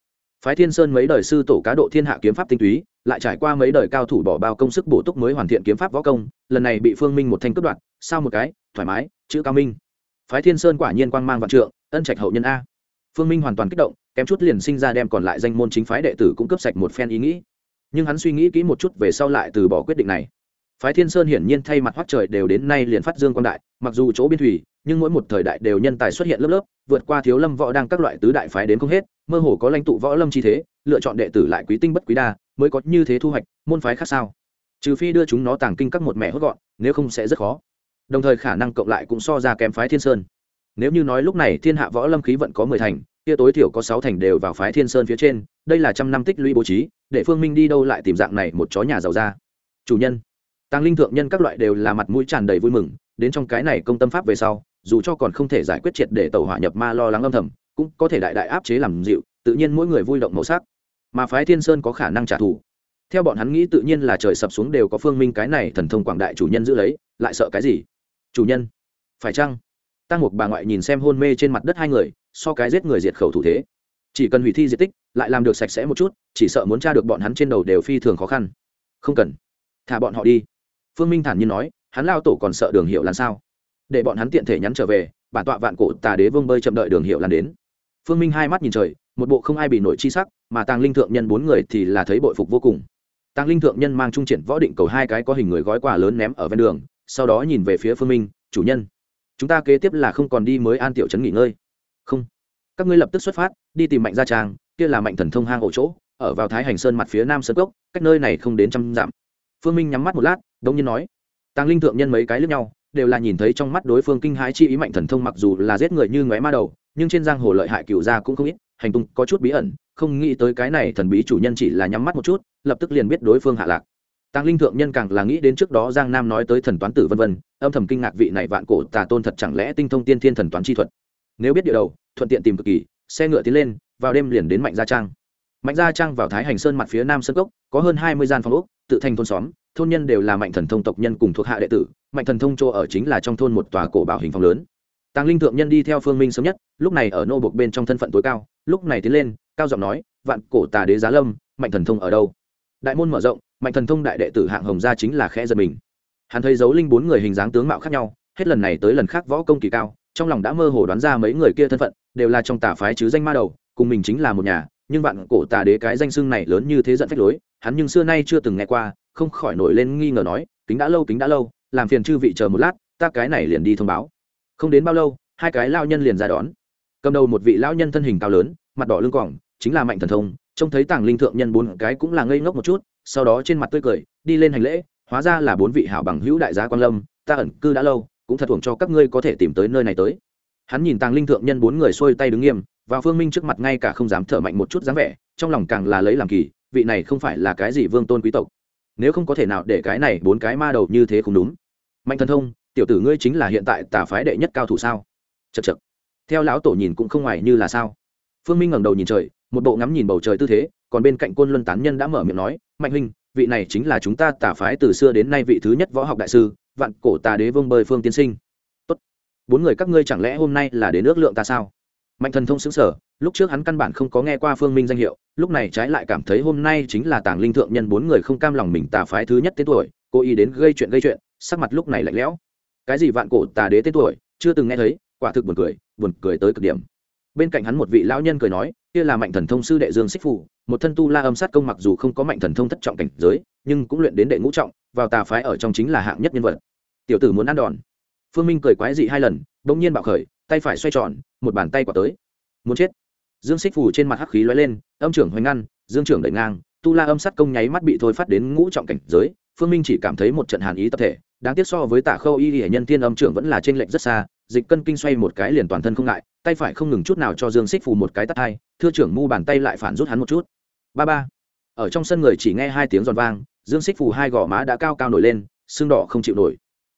Phái thiên sơn mấy đời sư tổ cá độ thiên hạ kiếm pháp tinh túy, lại trải qua mấy đời cao thủ bỏ bao công sức bổ túc mới hoàn thiện kiếm pháp võ công, lần này bị phương minh một thanh cướp đoạt, sao một cái, thoải mái, chữ cao minh. Phái thiên sơn quả nhiên quang mang vạn trượng, ân trạch hậu nhân a. Phương minh hoàn toàn kích động, kém chút liền sinh ra đem còn lại danh môn chính phái đệ tử cũng cướp sạch một phen ý nghĩ nhưng hắn suy nghĩ kỹ một chút về sau lại từ bỏ quyết định này. Phái thiên sơn hiển nhiên thay mặt hoắc trời đều đến nay liền phát dương quan đại, mặc dù chỗ biên thủy, nhưng mỗi một thời đại đều nhân tài xuất hiện lớp lớp, vượt qua thiếu lâm võ đang các loại tứ đại phái đến không hết, mơ hồ có lãnh tụ võ lâm chi thế, lựa chọn đệ tử lại quý tinh bất quý đa, mới có như thế thu hoạch, môn phái khác sao? Trừ phi đưa chúng nó tàng kinh các một mẹ hốt gọn, nếu không sẽ rất khó. Đồng thời khả năng cộng lại cũng so ra kém phái thiên sơn. Nếu như nói lúc này thiên hạ võ lâm khí vận có mười thành kia tối thiểu có sáu thành đều vào phái thiên sơn phía trên, đây là trăm năm tích lũy bố trí, để phương minh đi đâu lại tìm dạng này một chó nhà giàu ra. Chủ nhân, tàng linh thượng nhân các loại đều là mặt mũi tràn đầy vui mừng, đến trong cái này công tâm pháp về sau, dù cho còn không thể giải quyết triệt để tàu hỏa nhập ma lo lắng âm thầm, cũng có thể đại đại áp chế làm dịu, tự nhiên mỗi người vui động màu sắc. Mà phái thiên sơn có khả năng trả thù. Theo bọn hắn nghĩ tự nhiên là trời sập xuống đều có phương minh cái này thần thông quảng đại chủ nhân giữ lấy, lại sợ cái gì? Chủ nhân, phải chăng? Tăng một bà ngoại nhìn xem hôn mê trên mặt đất hai người, so cái giết người diệt khẩu thủ thế. Chỉ cần hủy thi diệt tích, lại làm được sạch sẽ một chút, chỉ sợ muốn tra được bọn hắn trên đầu đều phi thường khó khăn. Không cần. Thả bọn họ đi. Phương minh thản nhiên nói, hắn lao tổ còn sợ đường hiệu làm sao? Để bọn hắn tiện thể nhắn trở về, bản tọa vạn cổ tà đế vương bơi chậm đợi đường hiệu lan đến. Phương minh hai mắt nhìn trời, một bộ không ai bị nổi chi sắc, mà tàng linh thượng nhân bốn người thì là thấy bội phục vô cùng. Tàng linh thượng nhân mang trung triển võ định cầu hai cái có hình người gói quà lớn ném ở ven đường, sau đó nhìn về phía phương minh, chủ nhân chúng ta kế tiếp là không còn đi mới an tiểu trấn nghỉ ngơi. Không. Các ngươi lập tức xuất phát, đi tìm mạnh gia trang, kia là mạnh thần thông hang ổ chỗ, ở vào thái hành sơn mặt phía nam sơn cốc, cách nơi này không đến trăm dặm. Phương minh nhắm mắt một lát, đống nhiên nói. Tàng linh thượng nhân mấy cái lướt nhau, đều là nhìn thấy trong mắt đối phương kinh hãi chi ý mạnh thần thông mặc dù là giết người như ngoé ma đầu, nhưng trên giang hồ lợi hại cựu gia cũng không ít, hành tung có chút bí ẩn, không nghĩ tới cái này thần bí chủ nhân chỉ là nhắm mắt một chút, lập tức liền biết đối phương hạ lạc tàng linh thượng nhân càng là nghĩ đến trước đó giang nam nói tới thần toán tử vân vân, âm thầm kinh ngạc vị này vạn cổ tà tôn thật chẳng lẽ tinh thông tiên thiên thần toán chi thuật. Nếu biết địa đầu, thuận tiện tìm cực kỳ, xe ngựa tiến lên, vào đêm liền đến mạnh gia trang. Mạnh gia trang vào thái hành sơn mặt phía nam sơn cốc, có hơn hai mươi gian phòng ốc, tự thành thôn xóm, thôn nhân đều là mạnh thần thông tộc nhân cùng thuộc hạ đệ tử, mạnh thần thông chỗ ở chính là trong thôn một tòa cổ bảo hình phòng lớn. Tàng linh thượng nhân đi theo phương minh sớm nhất, lúc này ở nô bộc bên trong thân phận tối cao, lúc này tiến lên, cao giọng nói, vạn cổ tà đế giá lâm, mạnh thần thông ở đâu? Đại môn mở rộng mạnh thần thông đại đệ tử hạng hồng gia chính là khẽ giật mình. Hắn thấy dấu linh bốn người hình dáng tướng mạo khác nhau, hết lần này tới lần khác võ công kỳ cao, trong lòng đã mơ hồ đoán ra mấy người kia thân phận, đều là trong tà phái chứ danh ma đầu, cùng mình chính là một nhà, nhưng vạn cổ tà đế cái danh xưng này lớn như thế giận phách lối, hắn nhưng xưa nay chưa từng nghe qua, không khỏi nổi lên nghi ngờ nói, kính đã lâu, kính đã lâu, làm phiền chư vị chờ một lát, ta cái này liền đi thông báo. Không đến bao lâu, hai cái lao nhân liền ra đón. Cầm đầu một vị lao nhân thân hình cao lớn, mặt đỏ lưng cỏng chính là mạnh thần thông, trông thấy tàng linh thượng nhân bốn cái cũng là ngây ngốc một chút sau đó trên mặt tươi cười, đi lên hành lễ, hóa ra là bốn vị hảo bằng hữu đại gia quan lâm, ta ẩn cư đã lâu, cũng thật thuồng cho các ngươi có thể tìm tới nơi này tới. Hắn nhìn tàng linh thượng nhân bốn người xuôi tay đứng nghiêm, và phương minh trước mặt ngay cả không dám thở mạnh một chút dáng vẻ, trong lòng càng là lấy làm kỳ, vị này không phải là cái gì vương tôn quý tộc. Nếu không có thể nào để cái này bốn cái ma đầu như thế không đúng. Mạnh thần thông, tiểu tử ngươi chính là hiện tại tà phái đệ nhất cao thủ sao? Chật chật theo lão tổ nhìn cũng không ngoài như là sao. Phương minh ngẩng đầu nhìn trời, một bộ ngắm nhìn bầu trời tư thế còn bên cạnh côn luân tán nhân đã mở miệng nói, mạnh huynh, vị này chính là chúng ta tà phái từ xưa đến nay vị thứ nhất võ học đại sư, vạn cổ tà đế vương bơi phương tiên sinh. Tốt, bốn người các ngươi chẳng lẽ hôm nay là đến ước lượng ta sao? Mạnh thần thông xứng sở lúc trước hắn căn bản không có nghe qua phương minh danh hiệu, lúc này trái lại cảm thấy hôm nay chính là tàng linh thượng nhân bốn người không cam lòng mình tà phái thứ nhất tên tuổi, cố ý đến gây chuyện gây chuyện, sắc mặt lúc này lạnh lẽo. Cái gì vạn cổ tà đế tên tuổi, chưa từng nghe thấy, quả thực buồn cười buồn cười tới cực điểm bên cạnh hắn một vị lão nhân cười nói, kia là mạnh thần thông sư đệ dương xích phủ một thân tu la âm sát công mặc dù không có mạnh thần thông thất trọng cảnh giới, nhưng cũng luyện đến đệ ngũ trọng, vào tà phái ở trong chính là hạng nhất nhân vật. Tiểu tử muốn ăn đòn. Phương minh cười quái dị hai lần, bỗng nhiên bạo khởi, tay phải xoay tròn, một bàn tay quả tới. Muốn chết. Dương xích phủ trên mặt hắc khí lóe lên, âm trưởng hoành ngăn, dương trưởng đẩy ngang, tu la âm sát công nháy mắt bị thôi phát đến ngũ trọng cảnh giới. Phương minh chỉ cảm thấy một trận hàn ý tập thể, đáng tiếc so với tả khâu y hệ nhân thiên âm trưởng vẫn là tranh lệch rất xa dịch cân kinh xoay một cái liền toàn thân không ngại, tay phải không ngừng chút nào cho dương xích phù một cái tắt hai, thưa trưởng mu bàn tay lại phản rút hắn một chút. Ba ba. Ở trong sân người chỉ nghe hai tiếng giòn vang, dương xích phù hai gò má đã cao cao nổi lên, xương đỏ không chịu nổi.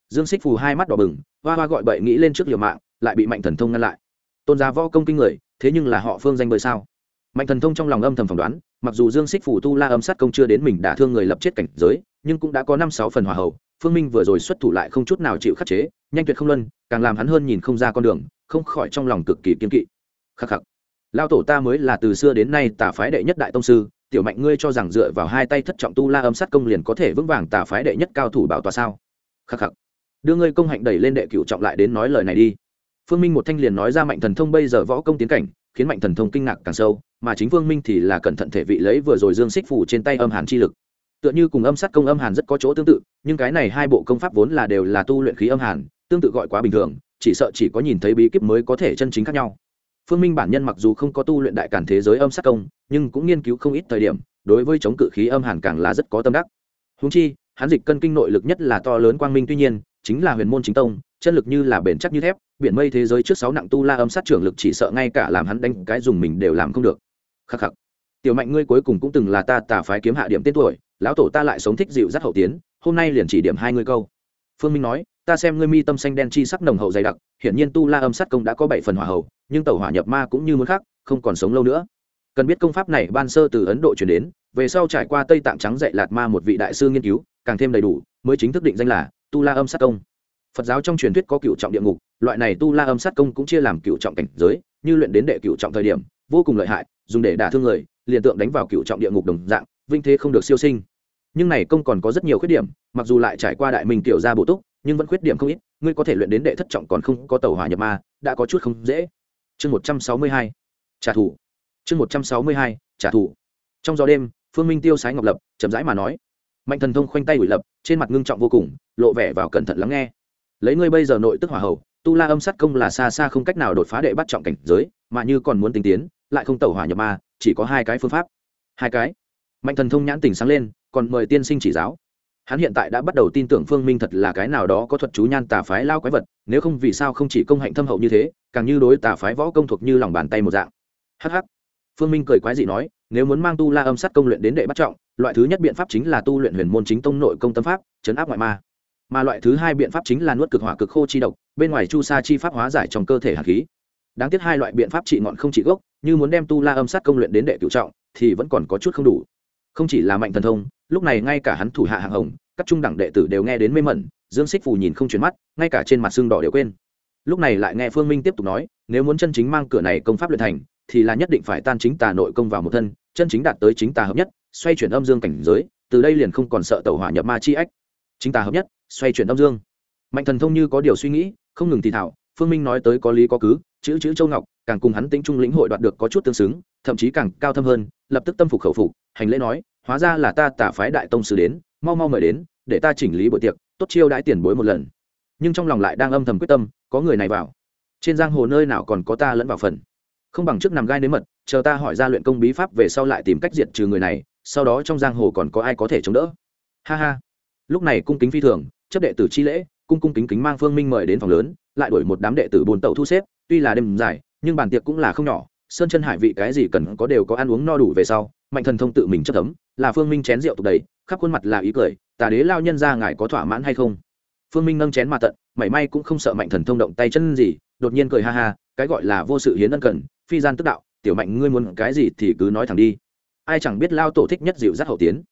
Dương xích phù hai mắt đỏ bừng, hoa hoa gọi bậy nghĩ lên trước liều mạng, lại bị mạnh thần thông ngăn lại. Tôn giá võ công kinh người, thế nhưng là họ phương danh bơi sao? Mạnh thần thông trong lòng âm thầm phỏng đoán, mặc dù dương xích phủ tu la âm sát công chưa đến mình đả thương người lập chết cảnh giới nhưng cũng đã có năm sáu phần hòa hậu, phương minh vừa rồi xuất thủ lại không chút nào chịu khắc chế, nhanh tuyệt không luân, càng làm hắn hơn nhìn không ra con đường, không khỏi trong lòng cực kỳ kiên kỵ. Khắc khắc. Lao tổ ta mới là từ xưa đến nay tà phái đệ nhất đại tông sư, tiểu mạnh ngươi cho rằng dựa vào hai tay thất trọng tu la âm sát công liền có thể vững vàng tà phái đệ nhất cao thủ bảo tòa sao? Khắc khắc. Đưa ngươi công hạnh đẩy lên đệ cửu trọng lại đến nói lời này đi. Phương minh một thanh liền nói ra mạnh thần thông bây giờ võ công tiến cảnh, khiến mạnh thần thông kinh ngạc càng sâu, mà chính phương minh thì là cẩn thận thể vị lấy vừa rồi dương xích phủ trên tay âm hàn chi lực tựa như cùng âm sát công âm hàn rất có chỗ tương tự, nhưng cái này hai bộ công pháp vốn là đều là tu luyện khí âm hàn, tương tự gọi quá bình thường, chỉ sợ chỉ có nhìn thấy bí kíp mới có thể chân chính khác nhau. Phương minh bản nhân mặc dù không có tu luyện đại cản thế giới âm sát công, nhưng cũng nghiên cứu không ít thời điểm, đối với chống cự khí âm hàn càng là rất có tâm đắc. Húng chi, hắn dịch cân kinh nội lực nhất là to lớn quang minh tuy nhiên, chính là huyền môn chính tông, chân lực như là bền chắc như thép, biển mây thế giới trước sáu nặng tu la âm sát trưởng lực chỉ sợ ngay cả làm hắn đánh cái dùng mình đều làm không được. Khắc khắc. Tiểu mạnh ngươi cuối cùng cũng từng là ta tà phái kiếm hạ điểm tên tuổi lão tổ ta lại sống thích dịu dắt hậu tiến, hôm nay liền chỉ điểm hai ngươi câu. Phương minh nói, ta xem ngươi mi tâm xanh đen chi sắc nồng hậu dày đặc, hiển nhiên tu la âm sát công đã có bảy phần hỏa hậu nhưng tàu hỏa nhập ma cũng như muốn khác, không còn sống lâu nữa. Cần biết công pháp này ban sơ từ ấn độ chuyển đến, về sau trải qua tây tạng trắng dạy lạt ma một vị đại sư nghiên cứu, càng thêm đầy đủ, mới chính thức định danh là tu la âm sát công. Phật giáo trong truyền thuyết có cựu trọng địa ngục, loại này tu la âm sát công cũng chia làm cựu trọng cảnh giới, như luyện đến đệ cựu trọng thời điểm, vô cùng lợi hại, dùng để đả thương người, liền tượng đánh vào cựu trọng địa ngục đồng dạng, vinh thế không được siêu sinh nhưng này công còn có rất nhiều khuyết điểm, mặc dù lại trải qua đại minh tiểu ra bổ túc, nhưng vẫn khuyết điểm không ít, ngươi có thể luyện đến đệ thất trọng còn không có tàu hỏa nhập ma, đã có chút không dễ. Chương một trăm sáu mươi hai, trả thù. Chương một trăm sáu mươi hai, trả thù. Trong gió đêm, phương minh tiêu sái ngọc lập, chậm rãi mà nói. Mạnh thần thông khoanh tay ủi lập, trên mặt ngưng trọng vô cùng, lộ vẻ vào cẩn thận lắng nghe. Lấy ngươi bây giờ nội tức hỏa hầu, tu la âm sát công là xa xa không cách nào đột phá đệ bắt trọng cảnh giới, mà như còn muốn tinh tiến, lại không tẩu hỏa nhập ma, chỉ có hai cái phương pháp. Hai cái. Mạnh thần thông nhãn tình sáng lên còn mời tiên sinh chỉ giáo. Hắn hiện tại đã bắt đầu tin tưởng phương minh thật là cái nào đó có thuật chú nhan tà phái lao quái vật, nếu không vì sao không chỉ công hạnh thâm hậu như thế, càng như đối tà phái võ công thuộc như lòng bàn tay một dạng. Hh phương minh cười quái dị nói, nếu muốn mang tu la âm sát công luyện đến đệ bắt trọng, loại thứ nhất biện pháp chính là tu luyện huyền môn chính tông nội công tâm pháp, chấn áp ngoại ma. Mà loại thứ hai biện pháp chính là nuốt cực hỏa cực khô chi độc, bên ngoài chu sa chi pháp hóa giải trong cơ thể hạt khí. Đáng tiếc hai loại biện pháp trị ngọn không trị gốc, như muốn đem tu la âm sát công luyện đến đệ cựu trọng, thì vẫn còn có chút không đủ. Không chỉ là mạnh thần thông lúc này ngay cả hắn thủ hạ hạng hồng, các trung đẳng đệ tử đều nghe đến mê mẩn, dương xích phù nhìn không chuyển mắt, ngay cả trên mặt xương đỏ đều quên. Lúc này lại nghe phương minh tiếp tục nói, nếu muốn chân chính mang cửa này công pháp luyện thành, thì là nhất định phải tan chính tà nội công vào một thân, chân chính đạt tới chính tà hợp nhất, xoay chuyển âm dương cảnh giới, từ đây liền không còn sợ tẩu hỏa nhập ma chi ách. Chính tà hợp nhất, xoay chuyển âm dương. Mạnh thần thông như có điều suy nghĩ, không ngừng thì thảo, phương minh nói tới có lý có cứ, chữ chữ châu ngọc, càng cùng hắn tính trung lĩnh hội đoạt được có chút tương xứng, thậm chí càng cao thâm hơn, lập tức tâm phục khẩu phục, hành lễ nói hóa ra là ta tả phái đại tông sư đến, mau mau mời đến, để ta chỉnh lý buổi tiệc, tốt chiêu đãi tiền bối một lần. Nhưng trong lòng lại đang âm thầm quyết tâm, có người này vào. Trên giang hồ nơi nào còn có ta lẫn vào phần. Không bằng trước nằm gai nếm mật, chờ ta hỏi ra luyện công bí pháp về sau lại tìm cách diệt trừ người này, sau đó trong giang hồ còn có ai có thể chống đỡ. Ha ha. Lúc này cung kính phi thường, chấp đệ tử chi lễ, cung cung kính kính mang phương minh mời đến phòng lớn, lại đuổi một đám đệ tử buồn tẩu thu xếp, tuy là đêm dài, nhưng bàn tiệc cũng là không nhỏ, sơn chân hải vị cái gì cần có đều có ăn uống no đủ về sau mạnh thần thông tự mình chất tấm là phương minh chén rượu tục đầy, khắp khuôn mặt là ý cười, tà đế lao nhân ra ngài có thỏa mãn hay không? Phương minh nâng chén mà tận, mảy may cũng không sợ mạnh thần thông động tay chân gì, đột nhiên cười ha ha, cái gọi là vô sự hiến ân cần, phi gian tức đạo, tiểu mạnh ngươi muốn cái gì thì cứ nói thẳng đi. Ai chẳng biết lao tổ thích nhất dịu dắt hậu tiến.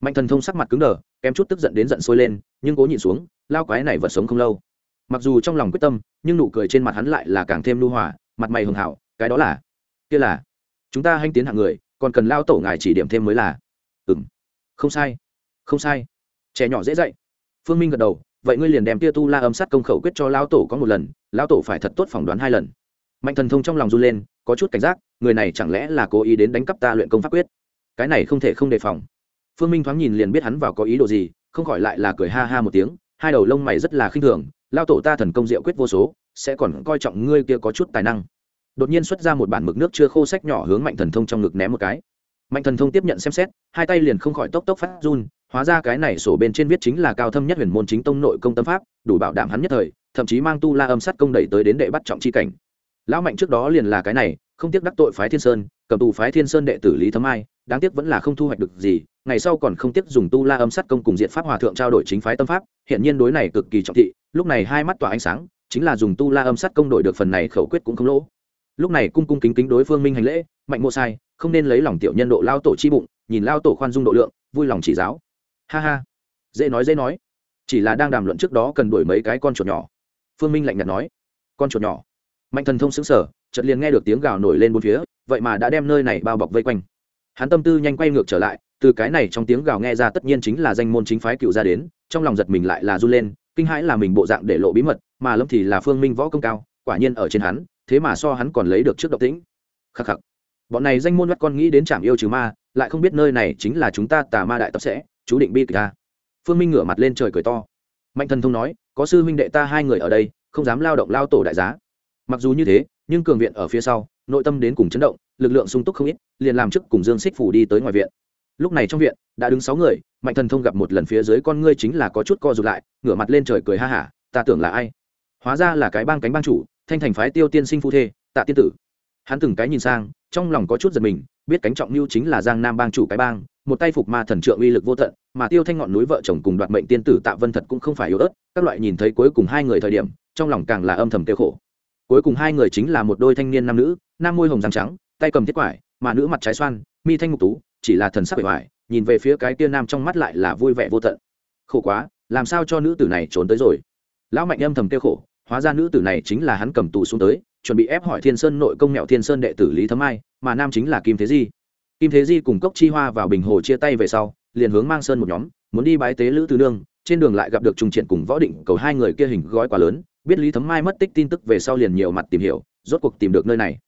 Mạnh thần thông sắc mặt cứng đờ, kém chút tức giận đến giận sôi lên, nhưng cố nhịn xuống, lao quái này vật sống không lâu. Mặc dù trong lòng quyết tâm, nhưng nụ cười trên mặt hắn lại là càng thêm lưu hòa, mặt mày hường hảo, cái đó là, kia là, chúng ta hanh tiến hạng người còn cần lao tổ ngài chỉ điểm thêm mới là. Ừ m không sai. Không sai. Trẻ nhỏ dễ dạy. Phương minh gật đầu, vậy ngươi liền đem tia tu la âm sát công khẩu quyết cho lao tổ có một lần, lao tổ phải thật tốt phỏng đoán hai lần. Mạnh thần thông trong lòng run lên, có chút cảnh giác, người này chẳng lẽ là cố ý đến đánh cắp ta luyện công pháp quyết? Cái này không thể không đề phòng. Phương minh thoáng nhìn liền biết hắn vào có ý đồ gì, không khỏi lại là cười ha ha một tiếng, hai đầu lông mày rất là khinh thường, lao tổ ta thần công diệu quyết vô số, sẽ còn coi trọng ngươi kia có chút tài năng đột nhiên xuất ra một bản mực nước chưa khô sách nhỏ hướng mạnh thần thông trong ngực ném một cái. Mạnh thần thông tiếp nhận xem xét, hai tay liền không khỏi tốc tốc phát run, hóa ra cái này sổ bên trên viết chính là cao thâm nhất huyền môn chính tông nội công tâm pháp, đủ bảo đảm hắn nhất thời, thậm chí mang tu la âm sát công đẩy tới đến đệ bắt trọng chi cảnh. Lão mạnh trước đó liền là cái này, không tiếc đắc tội phái thiên sơn, cầm tù phái thiên sơn đệ tử lý thấm ai đáng tiếc vẫn là không thu hoạch được gì, ngày sau còn không tiếc dùng tu la âm sát công cùng diện pháp hòa thượng trao đổi chính phái tâm pháp, hiện nhiên đối này cực kỳ trọng thị, lúc này hai mắt tỏa ánh sáng, chính là dùng tu la âm sát công đổi được phần này khẩu quyết cũng không lỗ lúc này cung cung kính kính đối phương minh hành lễ, mạnh mộ sai, không nên lấy lòng tiểu nhân độ lao tổ chi bụng, nhìn lao tổ khoan dung độ lượng, vui lòng chỉ giáo. Ha ha. Dễ nói dễ nói. Chỉ là đang đàm luận trước đó cần đuổi mấy cái con chuột nhỏ. Phương minh lạnh nhạt nói. Con chuột nhỏ. Mạnh thần thông xứng sở chợt liền nghe được tiếng gào nổi lên bốn phía, vậy mà đã đem nơi này bao bọc vây quanh. Hắn tâm tư nhanh quay ngược trở lại, từ cái này trong tiếng gào nghe ra tất nhiên chính là danh môn chính phái cựu ra đến, trong lòng giật mình lại là run lên, kinh hãi là mình bộ dạng để lộ bí mật, mà lâm thì là phương minh võ công cao, quả nhiên ở trên hắn thế mà so hắn còn lấy được trước độc tĩnh. Khắc khắc. Bọn này danh môn bắt con nghĩ đến trạm yêu trừ ma, lại không biết nơi này chính là chúng ta tà ma đại tập sẽ, chú định bi kịch ta. Phương minh ngửa mặt lên trời cười to. Mạnh thần thông nói, có sư huynh đệ ta hai người ở đây, không dám lao động lao tổ đại giá. Mặc dù như thế, nhưng cường viện ở phía sau, nội tâm đến cùng chấn động, lực lượng sung túc không ít, liền làm chức cùng dương xích phủ đi tới ngoài viện. Lúc này trong viện, đã đứng sáu người, mạnh thần thông gặp một lần phía dưới con ngươi chính là có chút co rụt lại, ngửa mặt lên trời cười ha hả, ta tưởng là ai? Hóa ra là cái bang cánh bang chủ thanh thành phái tiêu tiên sinh phu thê, tạ tiên tử. Hắn từng cái nhìn sang, trong lòng có chút giật mình, biết cánh trọng mưu chính là giang nam bang chủ cái bang, một tay phục ma thần trượng uy lực vô tận, mà tiêu thanh ngọn núi vợ chồng cùng đoạt mệnh tiên tử tạ vân thật cũng không phải yếu ớt, các loại nhìn thấy cuối cùng hai người thời điểm, trong lòng càng là âm thầm tiêu khổ. Cuối cùng hai người chính là một đôi thanh niên nam nữ, nam môi hồng răng trắng, tay cầm thiết quải, mà nữ mặt trái xoan, mi thanh ngục tú, chỉ là thần sắc bề ngoài, nhìn về phía cái kia nam trong mắt lại là vui vẻ vô tận. Khổ quá, làm sao cho nữ tử này trốn tới rồi? Lão mạnh âm thầm tiêu khổ hóa ra nữ tử này chính là hắn cầm tù xuống tới, chuẩn bị ép hỏi thiên sơn nội công mẹo thiên sơn đệ tử lý thấm ai mà nam chính là kim thế di. Kim thế di cùng cốc chi hoa vào bình hồ chia tay về sau, liền hướng mang sơn một nhóm, muốn đi bái tế lữ tư nương, trên đường lại gặp được trùng triển cùng võ định cầu hai người kia hình gói quá lớn, biết lý thấm mai mất tích tin tức về sau liền nhiều mặt tìm hiểu, rốt cuộc tìm được nơi này.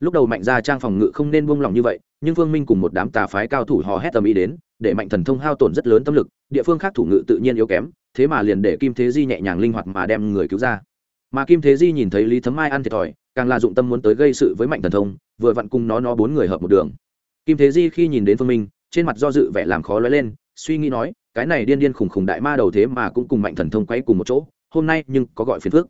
Lúc đầu mạnh ra trang phòng ngự không nên buông lỏng như vậy, nhưng Vương minh cùng một đám tà phái cao thủ hò hét tầm ý đến, để mạnh thần thông hao tổn rất lớn tâm lực, địa phương khác thủ ngự tự nhiên yếu kém, thế mà liền để kim thế di nhẹ nhàng linh hoạt mà đem người cứu ra mà kim thế di nhìn thấy lý thấm mai ăn thiệt thòi, càng là dụng tâm muốn tới gây sự với mạnh thần thông, vừa vặn cùng nó nó bốn người hợp một đường. Kim thế di khi nhìn đến phương minh, trên mặt do dự vẻ làm khó lóe lên, suy nghĩ nói, cái này điên điên khùng khùng đại ma đầu thế mà cũng cùng mạnh thần thông quay cùng một chỗ, hôm nay nhưng có gọi phiền phước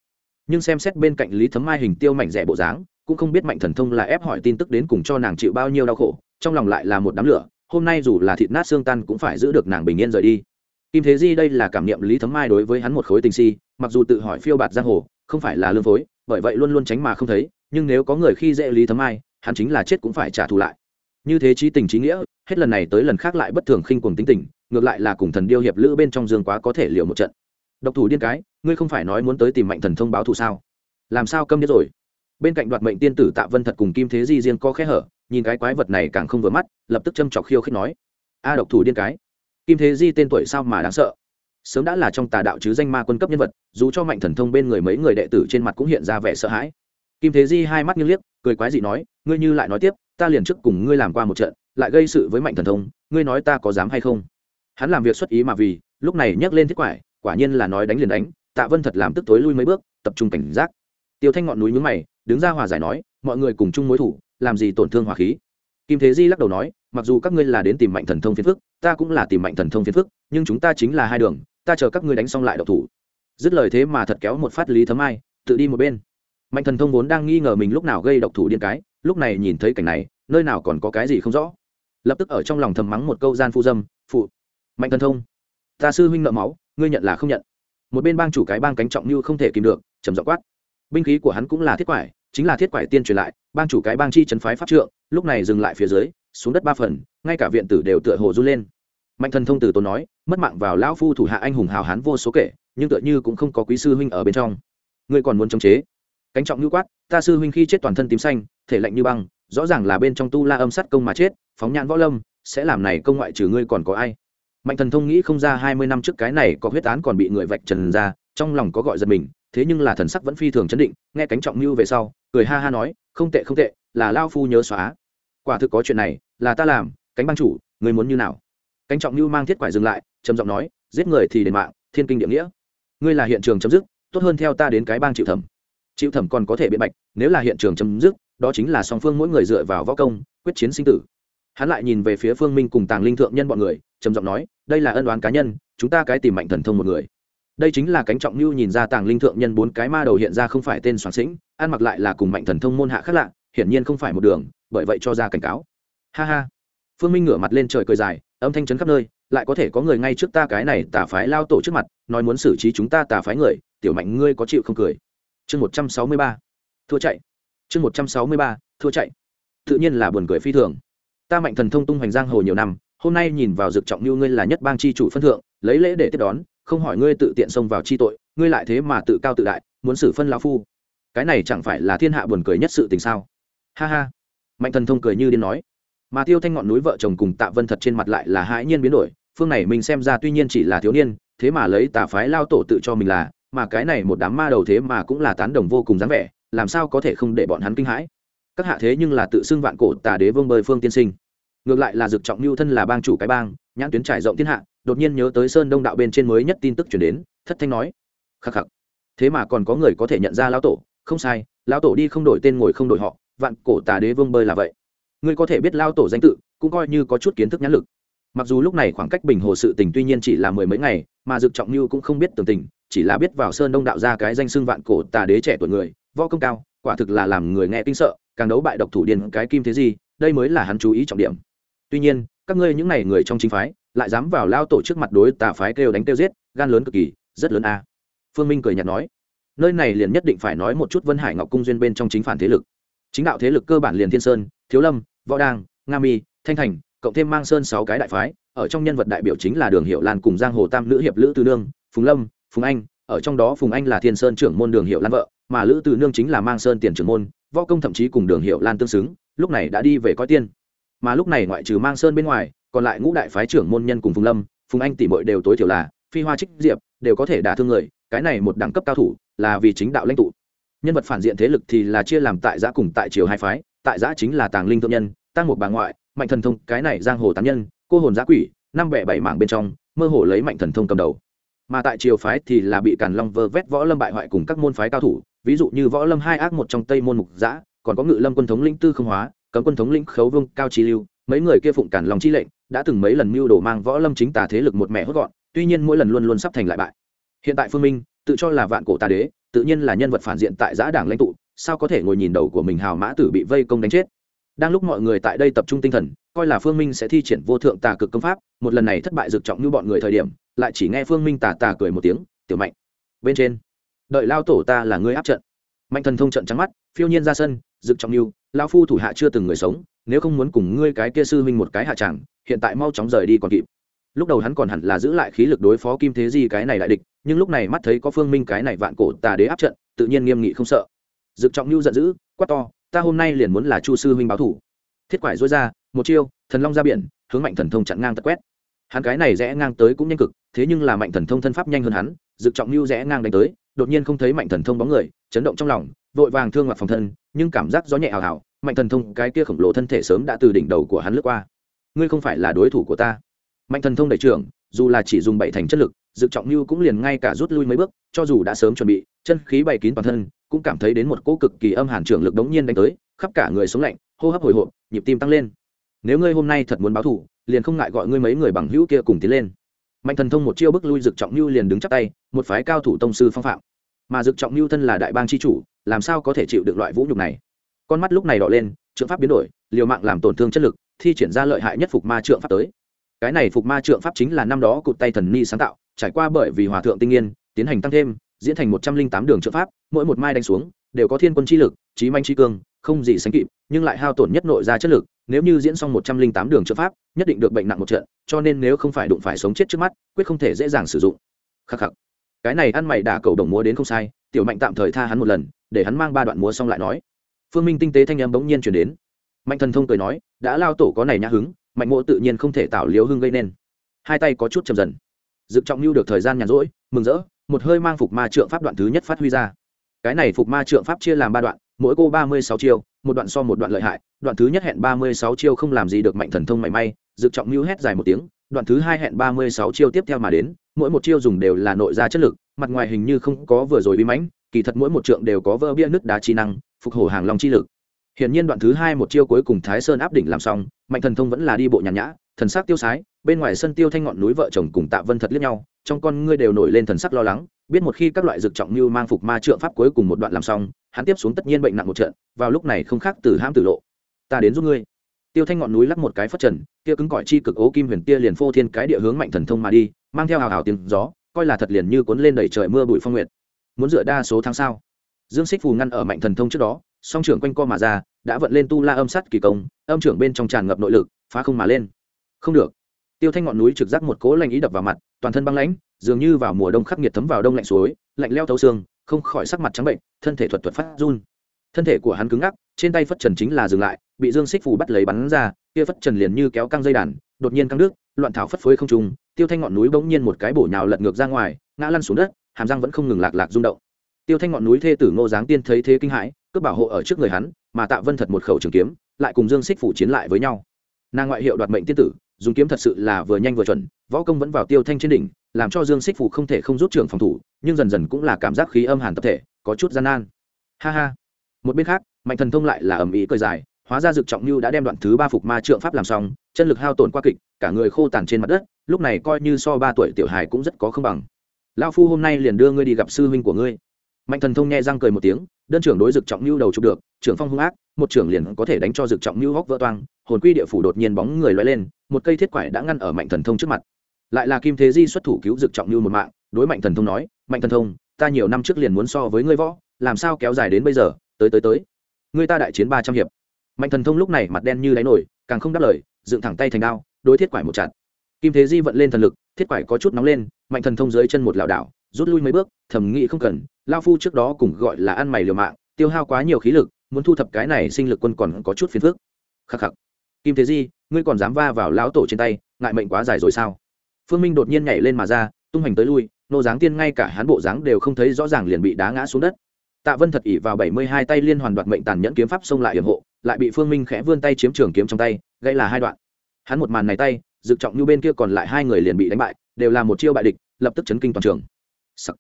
nhưng xem xét bên cạnh lý thấm mai hình tiêu mảnh rẻ bộ dáng, cũng không biết mạnh thần thông là ép hỏi tin tức đến cùng cho nàng chịu bao nhiêu đau khổ, trong lòng lại là một đám lửa, hôm nay dù là thịt nát xương tan cũng phải giữ được nàng bình yên rời đi. Kim thế di đây là cảm niệm lý thấm mai đối với hắn một khối tình si, mặc dù tự hỏi phiêu bạt giang hồ không phải là lương phối bởi vậy luôn luôn tránh mà không thấy nhưng nếu có người khi dễ lý thấm ai, hắn chính là chết cũng phải trả thù lại. Như thế trí tình trí nghĩa hết lần này tới lần khác lại bất thường khinh cuồng tính tình ngược lại là cùng thần điêu hiệp lữ bên trong giường quá có thể liệu một trận. Độc thủ điên cái ngươi không phải nói muốn tới tìm mạnh thần thông báo thù sao? Làm sao câm điếc rồi? Bên cạnh đoạt mệnh tiên tử tạ vân thật cùng kim thế di riêng có khe hở nhìn cái quái vật này càng không vừa mắt lập tức châm chọc khiêu khích nói. A độc thủ điên cái. Kim thế di tên tuổi sao mà đáng sợ? Sớm đã là trong tà đạo chứ danh ma quân cấp nhân vật, dù cho mạnh thần thông bên người mấy người đệ tử trên mặt cũng hiện ra vẻ sợ hãi. Kim thế di hai mắt như liếc, cười quái dị nói, ngươi như lại nói tiếp, ta liền trước cùng ngươi làm qua một trận, lại gây sự với mạnh thần thông, ngươi nói ta có dám hay không? Hắn làm việc xuất ý mà vì, lúc này nhắc lên thiết quải, quả nhiên là nói đánh liền đánh, tạ vân thật làm tức tối lui mấy bước, tập trung cảnh giác. Tiêu thanh ngọn núi nhướng mày, đứng ra hòa giải nói, mọi người cùng chung mối thủ, làm gì tổn thương hòa khí? Kim thế di lắc đầu nói, mặc dù các ngươi là đến tìm mạnh thần thông phiền phức, ta cũng là tìm mạnh thần thông phiền phức, nhưng chúng ta chính là hai đường ta chờ các ngươi đánh xong lại độc thủ. Dứt lời thế mà thật kéo một phát lý thấm ai tự đi một bên. Mạnh thần thông vốn đang nghi ngờ mình lúc nào gây độc thủ điên cái, lúc này nhìn thấy cảnh này, nơi nào còn có cái gì không rõ. Lập tức ở trong lòng thầm mắng một câu gian phu dâm, phụ, mạnh thần thông, ta sư huynh nợ máu, ngươi nhận là không nhận. Một bên bang chủ cái bang cánh trọng như không thể kìm được, trầm dọ quát. Binh khí của hắn cũng là thiết quải, chính là thiết quải tiên truyền lại, bang chủ cái bang chi trấn phái pháp trượng, lúc này dừng lại phía dưới, xuống đất ba phần, ngay cả viện tử đều tựa hồ run lên mạnh thần thông từ tốn nói, mất mạng vào lão phu thủ hạ anh hùng hào hán vô số kể, nhưng tựa như cũng không có quý sư huynh ở bên trong. Ngươi còn muốn chống chế? Cánh trọng ngữ quát, ta sư huynh khi chết toàn thân tím xanh, thể lạnh như băng, rõ ràng là bên trong tu la âm sắt công mà chết, phóng nhãn võ lâm, sẽ làm này công ngoại trừ ngươi còn có ai? Mạnh thần thông nghĩ không ra hai mươi năm trước cái này có huyết án còn bị người vạch trần ra, trong lòng có gọi giật mình, thế nhưng là thần sắc vẫn phi thường chấn định, nghe cánh trọng mưu về sau, cười ha ha nói, không tệ không tệ, là lao phu nhớ xóa. Quả thực có chuyện này, là ta làm, cánh bang chủ người muốn như nào? Cánh trọng lưu mang thiết quải dừng lại, trầm giọng nói, giết người thì đền mạng, thiên kinh địa nghĩa. Ngươi là hiện trường chấm dứt, tốt hơn theo ta đến cái bang chịu thẩm. Chịu thẩm còn có thể biện bạch, nếu là hiện trường chấm dứt, đó chính là song phương mỗi người dựa vào võ công, quyết chiến sinh tử. Hắn lại nhìn về phía phương minh cùng tàng linh thượng nhân bọn người, trầm giọng nói, đây là ân đoán cá nhân, chúng ta cái tìm mạnh thần thông một người. Đây chính là cánh trọng lưu nhìn ra tàng linh thượng nhân bốn cái ma đầu hiện ra không phải tên soạn sĩnh, ăn mặc lại là cùng mạnh thần thông môn hạ khác lạ, hiển nhiên không phải một đường, bởi vậy cho ra cảnh cáo. Ha ha phương minh ngửa mặt lên trời cười dài, âm thanh chấn khắp nơi, lại có thể có người ngay trước ta cái này tà phái lao tổ trước mặt, nói muốn xử trí chúng ta tà phái người, tiểu mạnh ngươi có chịu không cười. Chương một trăm sáu mươi ba, thua chạy. Chương một trăm sáu mươi ba, thua chạy. Tự nhiên là buồn cười phi thường. Ta mạnh thần thông tung hoành giang hồ nhiều năm, hôm nay nhìn vào dực trọng như ngươi là nhất bang chi chủ phân thượng, lấy lễ để tiếp đón, không hỏi ngươi tự tiện xông vào chi tội, ngươi lại thế mà tự cao tự đại, muốn xử phân lao phu. Cái này chẳng phải là thiên hạ buồn cười nhất sự tình sao? Ha ha. Mạnh thần thông cười như điên nói mà tiêu thanh ngọn núi vợ chồng cùng tạ vân thật trên mặt lại là hãi nhiên biến đổi, phương này mình xem ra tuy nhiên chỉ là thiếu niên, thế mà lấy tà phái lao tổ tự cho mình là, mà cái này một đám ma đầu thế mà cũng là tán đồng vô cùng dáng vẻ, làm sao có thể không để bọn hắn kinh hãi? Các hạ thế nhưng là tự xưng vạn cổ tà đế vương bơi phương tiên sinh. Ngược lại là dực trọng mưu thân là bang chủ cái bang, nhãn tuyến trải rộng thiên hạ, đột nhiên nhớ tới sơn đông đạo bên trên mới nhất tin tức chuyển đến, thất thanh nói, khắc khắc, thế mà còn có người có thể nhận ra lão tổ, không sai, lão tổ đi không đổi tên ngồi không đổi họ, vạn cổ tà đế vương bơi là vậy ngươi có thể biết lao tổ danh tự, cũng coi như có chút kiến thức nhãn lực. Mặc dù lúc này khoảng cách bình hồ sự tình tuy nhiên chỉ là mười mấy ngày, mà dực trọng như cũng không biết tường tình, chỉ là biết vào sơn đông đạo ra cái danh xưng vạn cổ tà đế trẻ tuổi người, võ công cao, quả thực là làm người nghe kinh sợ, càng đấu bại độc thủ điền cái kim thế gì, đây mới là hắn chú ý trọng điểm. Tuy nhiên, các ngươi những này người trong chính phái, lại dám vào lao tổ trước mặt đối tà phái kêu đánh kêu giết, gan lớn cực kỳ, rất lớn a. Phương minh cười nhạt nói, nơi này liền nhất định phải nói một chút vân hải ngọc cung duyên bên trong chính phản thế lực. Chính đạo thế lực cơ bản liền thiên sơn thiếu lâm, võ đàng nga mi, thanh thành, cộng thêm mang sơn sáu cái đại phái, ở trong nhân vật đại biểu chính là đường hiệu lan cùng giang hồ tam nữ hiệp lữ tư nương, phùng lâm, phùng anh, ở trong đó phùng anh là thiên sơn trưởng môn đường hiệu lan vợ, mà lữ từ nương chính là mang sơn tiền trưởng môn, võ công thậm chí cùng đường hiệu lan tương xứng, lúc này đã đi về coi tiên. Mà lúc này ngoại trừ mang sơn bên ngoài, còn lại ngũ đại phái trưởng môn nhân cùng phùng lâm, phùng anh tỷ mội đều tối thiểu là phi hoa trích diệp, đều có thể đả thương người, cái này một đẳng cấp cao thủ là vì chính đạo lãnh tụ. Nhân vật phản diện thế lực thì là chia làm tại giã cùng tại triều hai phái tại giã chính là tàng linh thượng nhân, tăng một bà ngoại, mạnh thần thông, cái này giang hồ tán nhân, cô hồn giã quỷ, năm bẻ bảy mảng bên trong, mơ hồ lấy mạnh thần thông cầm đầu. Mà tại triều phái thì là bị càn long vơ vét võ lâm bại hoại cùng các môn phái cao thủ, ví dụ như võ lâm hai ác một trong tây môn mục giã, còn có ngự lâm quân thống lĩnh tư không hóa, cấm quân thống lĩnh khấu vương, cao trí lưu, mấy người kia phụng càn long chi lệnh, đã từng mấy lần mưu đồ mang võ lâm chính tà thế lực một mẹ hốt gọn, tuy nhiên mỗi lần luôn luôn sắp thành lại bại. Hiện tại phương minh, tự cho là vạn cổ tà đế, tự nhiên là nhân vật phản diện tại giã đảng lãnh tụ sao có thể ngồi nhìn đầu của mình hào mã tử bị vây công đánh chết? Đang lúc mọi người tại đây tập trung tinh thần, coi là phương minh sẽ thi triển vô thượng tà cực công pháp, một lần này thất bại rực trọng như bọn người thời điểm, lại chỉ nghe phương minh tà tà cười một tiếng, tiểu mạnh, bên trên, đợi lao tổ ta là ngươi áp trận. Mạnh thần thông trận trắng mắt, phiêu nhiên ra sân rực trọng như, lao phu thủ hạ chưa từng người sống, nếu không muốn cùng ngươi cái kia sư minh một cái hạ tràng hiện tại mau chóng rời đi còn kịp. Lúc đầu hắn còn hẳn là giữ lại khí lực đối phó kim thế di cái này đại địch, nhưng lúc này mắt thấy có phương minh cái này vạn cổ tà đế áp trận, tự nhiên nghiêm nghị không sợ dực trọng lưu giận dữ, quát to, ta hôm nay liền muốn là chu sư huynh báo thủ. Thiết quải dối ra, một chiêu, thần long ra biển, hướng mạnh thần thông chặn ngang tật quét. Hắn cái này rẽ ngang tới cũng nhanh cực, thế nhưng là mạnh thần thông thân pháp nhanh hơn hắn, dực trọng lưu rẽ ngang đánh tới, đột nhiên không thấy mạnh thần thông bóng người, chấn động trong lòng, vội vàng thương mặt phòng thân, nhưng cảm giác gió nhẹ hào hào mạnh thần thông cái kia khổng lồ thân thể sớm đã từ đỉnh đầu của hắn lướt qua. Ngươi không phải là đối thủ của ta. Mạnh thần thông đẩy trưởng, dù là chỉ dùng bảy thành chất lực, dực trọng lưu cũng liền ngay cả rút lui mấy bước, cho dù đã sớm chuẩn bị chân khí bày kín toàn thân, cũng cảm thấy đến một cỗ cực kỳ âm hàn trưởng lực đống nhiên đánh tới, khắp cả người sống lạnh, hô hấp hồi hộp, nhịp tim tăng lên. Nếu ngươi hôm nay thật muốn báo thủ liền không ngại gọi ngươi mấy người bằng hữu kia cùng tiến lên. Mạnh thần thông một chiêu bước lui dực trọng lưu liền đứng chắp tay, một phái cao thủ tông sư phong phạm. Mà dực trọng lưu thân là đại bang chi chủ, làm sao có thể chịu được loại vũ nhục này? Con mắt lúc này đỏ lên, trượng pháp biến đổi, liều mạng làm tổn thương chất lực, thi triển ra lợi hại nhất phục ma trượng pháp tới. Cái này phục ma trượng pháp chính là năm đó cụt tay thần ni sáng tạo, trải qua bởi vì hòa thượng tinh nghiên, tiến hành tăng thêm diễn thành một trăm linh tám đường trợ pháp, mỗi một mai đánh xuống, đều có thiên quân chi lực trí manh trí cương, không gì sánh kịp, nhưng lại hao tổn nhất nội ra chất lực, nếu như diễn xong một trăm linh tám đường trợ pháp, nhất định được bệnh nặng một trận, cho nên nếu không phải đụng phải sống chết trước mắt, quyết không thể dễ dàng sử dụng. Khắc khắc. Cái này ăn mày đả cầu đồng múa đến không sai, tiểu mạnh tạm thời tha hắn một lần, để hắn mang ba đoạn múa xong lại nói. Phương minh tinh tế thanh âm bỗng nhiên chuyển đến. Mạnh thần thông cười nói, đã lao tổ có này nhã hứng, mạnh mộ tự nhiên không thể tạo liếu hưng gây nên. Hai tay có chút chậm dần. Dực trọng lưu được thời gian nhàn rỗi, mừng rỡ một hơi mang phục ma trượng pháp đoạn thứ nhất phát huy ra. Cái này phục ma trượng pháp chia làm ba đoạn mỗi cô ba mươi sáu chiêu một đoạn so một đoạn lợi hại đoạn thứ nhất hẹn ba mươi sáu chiêu không làm gì được mạnh thần thông mảy may dự trọng mưu hét dài một tiếng đoạn thứ hai hẹn ba mươi sáu chiêu tiếp theo mà đến mỗi một chiêu dùng đều là nội gia chất lực mặt ngoài hình như không có vừa rồi bí mãnh kỳ thật mỗi một trượng đều có vỡ bia nước đá chi năng phục hổ hàng long chi lực. Hiển nhiên đoạn thứ hai một chiêu cuối cùng Thái Sơn áp đỉnh làm xong, Mạnh Thần Thông vẫn là đi bộ nhàn nhã, thần sắc tiêu sái, bên ngoài sân tiêu thanh ngọn núi vợ chồng cùng Tạ Vân thật liếc nhau, trong con ngươi đều nổi lên thần sắc lo lắng, biết một khi các loại dược trọng như mang phục ma trượng pháp cuối cùng một đoạn làm xong, hắn tiếp xuống tất nhiên bệnh nặng một trận, vào lúc này không khác từ ham tử lộ. Ta đến giúp ngươi. Tiêu thanh ngọn núi lắc một cái phất trần, kia cứng cỏi chi cực ố kim huyền tia liền phô thiên cái địa hướng Mạnh Thần Thông mà đi, mang theo hào hào tiếng gió, coi là thật liền như cuốn lên đẩy trời mưa bụi phong nguyệt. Muốn dựa đa số tháng sao? Dương Xích Phù ngăn ở Mạnh Thần Thông trước đó, song trưởng quanh co mà ra đã vận lên tu la âm sắt kỳ công âm trưởng bên trong tràn ngập nội lực phá không mà lên không được tiêu thanh ngọn núi trực giác một cố lạnh ý đập vào mặt, toàn thân băng lãnh, dường như vào mùa đông khắc nghiệt thấm vào đông lạnh suối, lạnh leo thấu xương, không khỏi sắc mặt trắng bệnh, thân thể thuật thuật phát run. Thân thể của hắn cứng ngắc, trên tay phất trần chính là dừng lại, bị dương xích phù bắt lấy bắn ra, kia phất trần liền như kéo căng dây đàn, đột nhiên căng nước loạn thảo phất phới không trung, tiêu thanh ngọn núi bỗng nhiên một cái bổ nhào lật ngược ra ngoài, ngã lăn xuống đất, hàm răng vẫn không ngừng lạc lạc rung động. Tiêu thanh ngọn núi thê tử ngô giáng tiên thấy thế kinh hãi, cướp bảo hộ ở trước người hắn, mà tạ vân thật một khẩu trường kiếm, lại cùng dương xích phủ chiến lại với nhau. Nàng ngoại hiệu đoạt mệnh tiên tử dùng kiếm thật sự là vừa nhanh vừa chuẩn, võ công vẫn vào tiêu thanh trên đỉnh, làm cho dương xích phủ không thể không rút trường phòng thủ, nhưng dần dần cũng là cảm giác khí âm hàn tập thể, có chút gian nan. Ha ha. Một bên khác, mạnh thần thông lại là ầm ĩ cười dài, hóa ra dực trọng như đã đem đoạn thứ ba phục ma trượng pháp làm xong, chân lực hao tổn qua kịch, cả người khô tàn trên mặt đất, lúc này coi như so ba tuổi tiểu hài cũng rất có không bằng. Lao phu hôm nay liền đưa ngươi đi gặp sư huynh của ngươi. Mạnh thần thông nghe răng cười một tiếng, đơn trưởng đối dực trọng như đầu chụp được, trưởng phong hung ác một trưởng liền có thể đánh cho dực trọng như góc vỡ toang, hồn quy địa phủ đột nhiên bóng người loay lên, một cây thiết quải đã ngăn ở mạnh thần thông trước mặt. Lại là kim thế di xuất thủ cứu dực trọng như một mạng, đối mạnh thần thông nói, mạnh thần thông, ta nhiều năm trước liền muốn so với ngươi võ, làm sao kéo dài đến bây giờ? Tới tới tới. Ngươi ta đại chiến ba trăm hiệp. Mạnh thần thông lúc này mặt đen như đáy nổi, càng không đáp lời, dựng thẳng tay thành đao, đối thiết quải một chặt. Kim thế di vận lên thần lực, thiết quải có chút nóng lên, mạnh thần thông dưới chân một lảo đảo, rút lui mấy bước, thầm nghĩ không cần, lao phu trước đó cùng gọi là ăn mày liều mạng, tiêu hao quá nhiều khí lực muốn thu thập cái này sinh lực quân còn có chút phiền phức. Khắc khắc. Kim thế di, ngươi còn dám va vào lão tổ trên tay, ngại mệnh quá dài rồi sao? Phương minh đột nhiên nhảy lên mà ra, tung hành tới lui, nô dáng tiên ngay cả hán bộ dáng đều không thấy rõ ràng liền bị đá ngã xuống đất. Tạ vân thật ỉ vào bảy mươi hai tay liên hoàn đoạt mệnh tàn nhẫn kiếm pháp xông lại hiểm hộ, lại bị phương minh khẽ vươn tay chiếm trường kiếm trong tay gây là hai đoạn. Hắn một màn này tay, dự trọng như bên kia còn lại hai người liền bị đánh bại, đều là một chiêu bại địch, lập tức chấn kinh toàn trường. Sắc.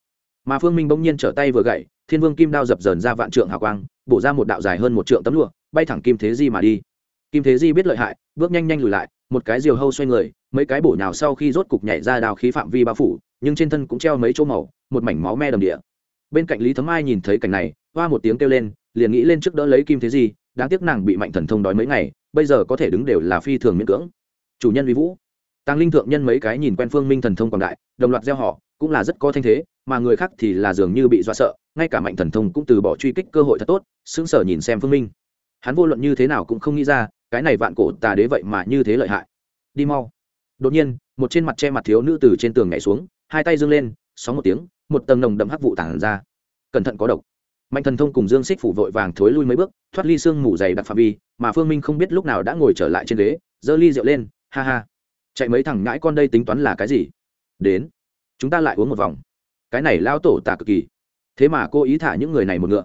mà phương minh bỗng nhiên trở tay vừa gậy thiên vương kim đao dập dờn ra vạn trượng hào quang, bổ ra một đạo dài hơn một trượng tấm lụa, bay thẳng kim thế di mà đi. Kim thế di biết lợi hại, bước nhanh nhanh lùi lại, một cái diều hâu xoay người, mấy cái bổ nhào sau khi rốt cục nhảy ra đào khí phạm vi bao phủ, nhưng trên thân cũng treo mấy chỗ màu, một mảnh máu me đầm địa. Bên cạnh lý thấm ai nhìn thấy cảnh này, hoa một tiếng kêu lên, liền nghĩ lên trước đỡ lấy kim thế di, đáng tiếc nàng bị mạnh thần thông đói mấy ngày, bây giờ có thể đứng đều là phi thường miễn cưỡng. Chủ nhân vi vũ tăng linh thượng nhân mấy cái nhìn quen phương minh thần thông quảng đại, đồng loạt gieo họ, cũng là rất có thanh thế, mà người khác thì là dường như bị dọa sợ, ngay cả mạnh thần thông cũng từ bỏ truy kích cơ hội thật tốt, sững sờ nhìn xem phương minh. Hắn vô luận như thế nào cũng không nghĩ ra, cái này vạn cổ tà đế vậy mà như thế lợi hại. Đi mau. Đột nhiên, một trên mặt che mặt thiếu nữ từ trên tường nhảy xuống, hai tay giương lên, sóng một tiếng, một tầng nồng đậm hắc vụ tản ra. Cẩn thận có độc. Mạnh thần thông cùng dương xích phủ vội vàng thối lui mấy bước, thoát ly sương mù dày đặc phạm vi, mà phương minh không biết lúc nào đã ngồi trở lại trên ghế, giơ ly rượu lên, ha ha chạy mấy thằng ngãi con đây tính toán là cái gì? Đến, chúng ta lại uống một vòng. Cái này lao tổ tả cực kỳ. Thế mà cô ý thả những người này một ngựa.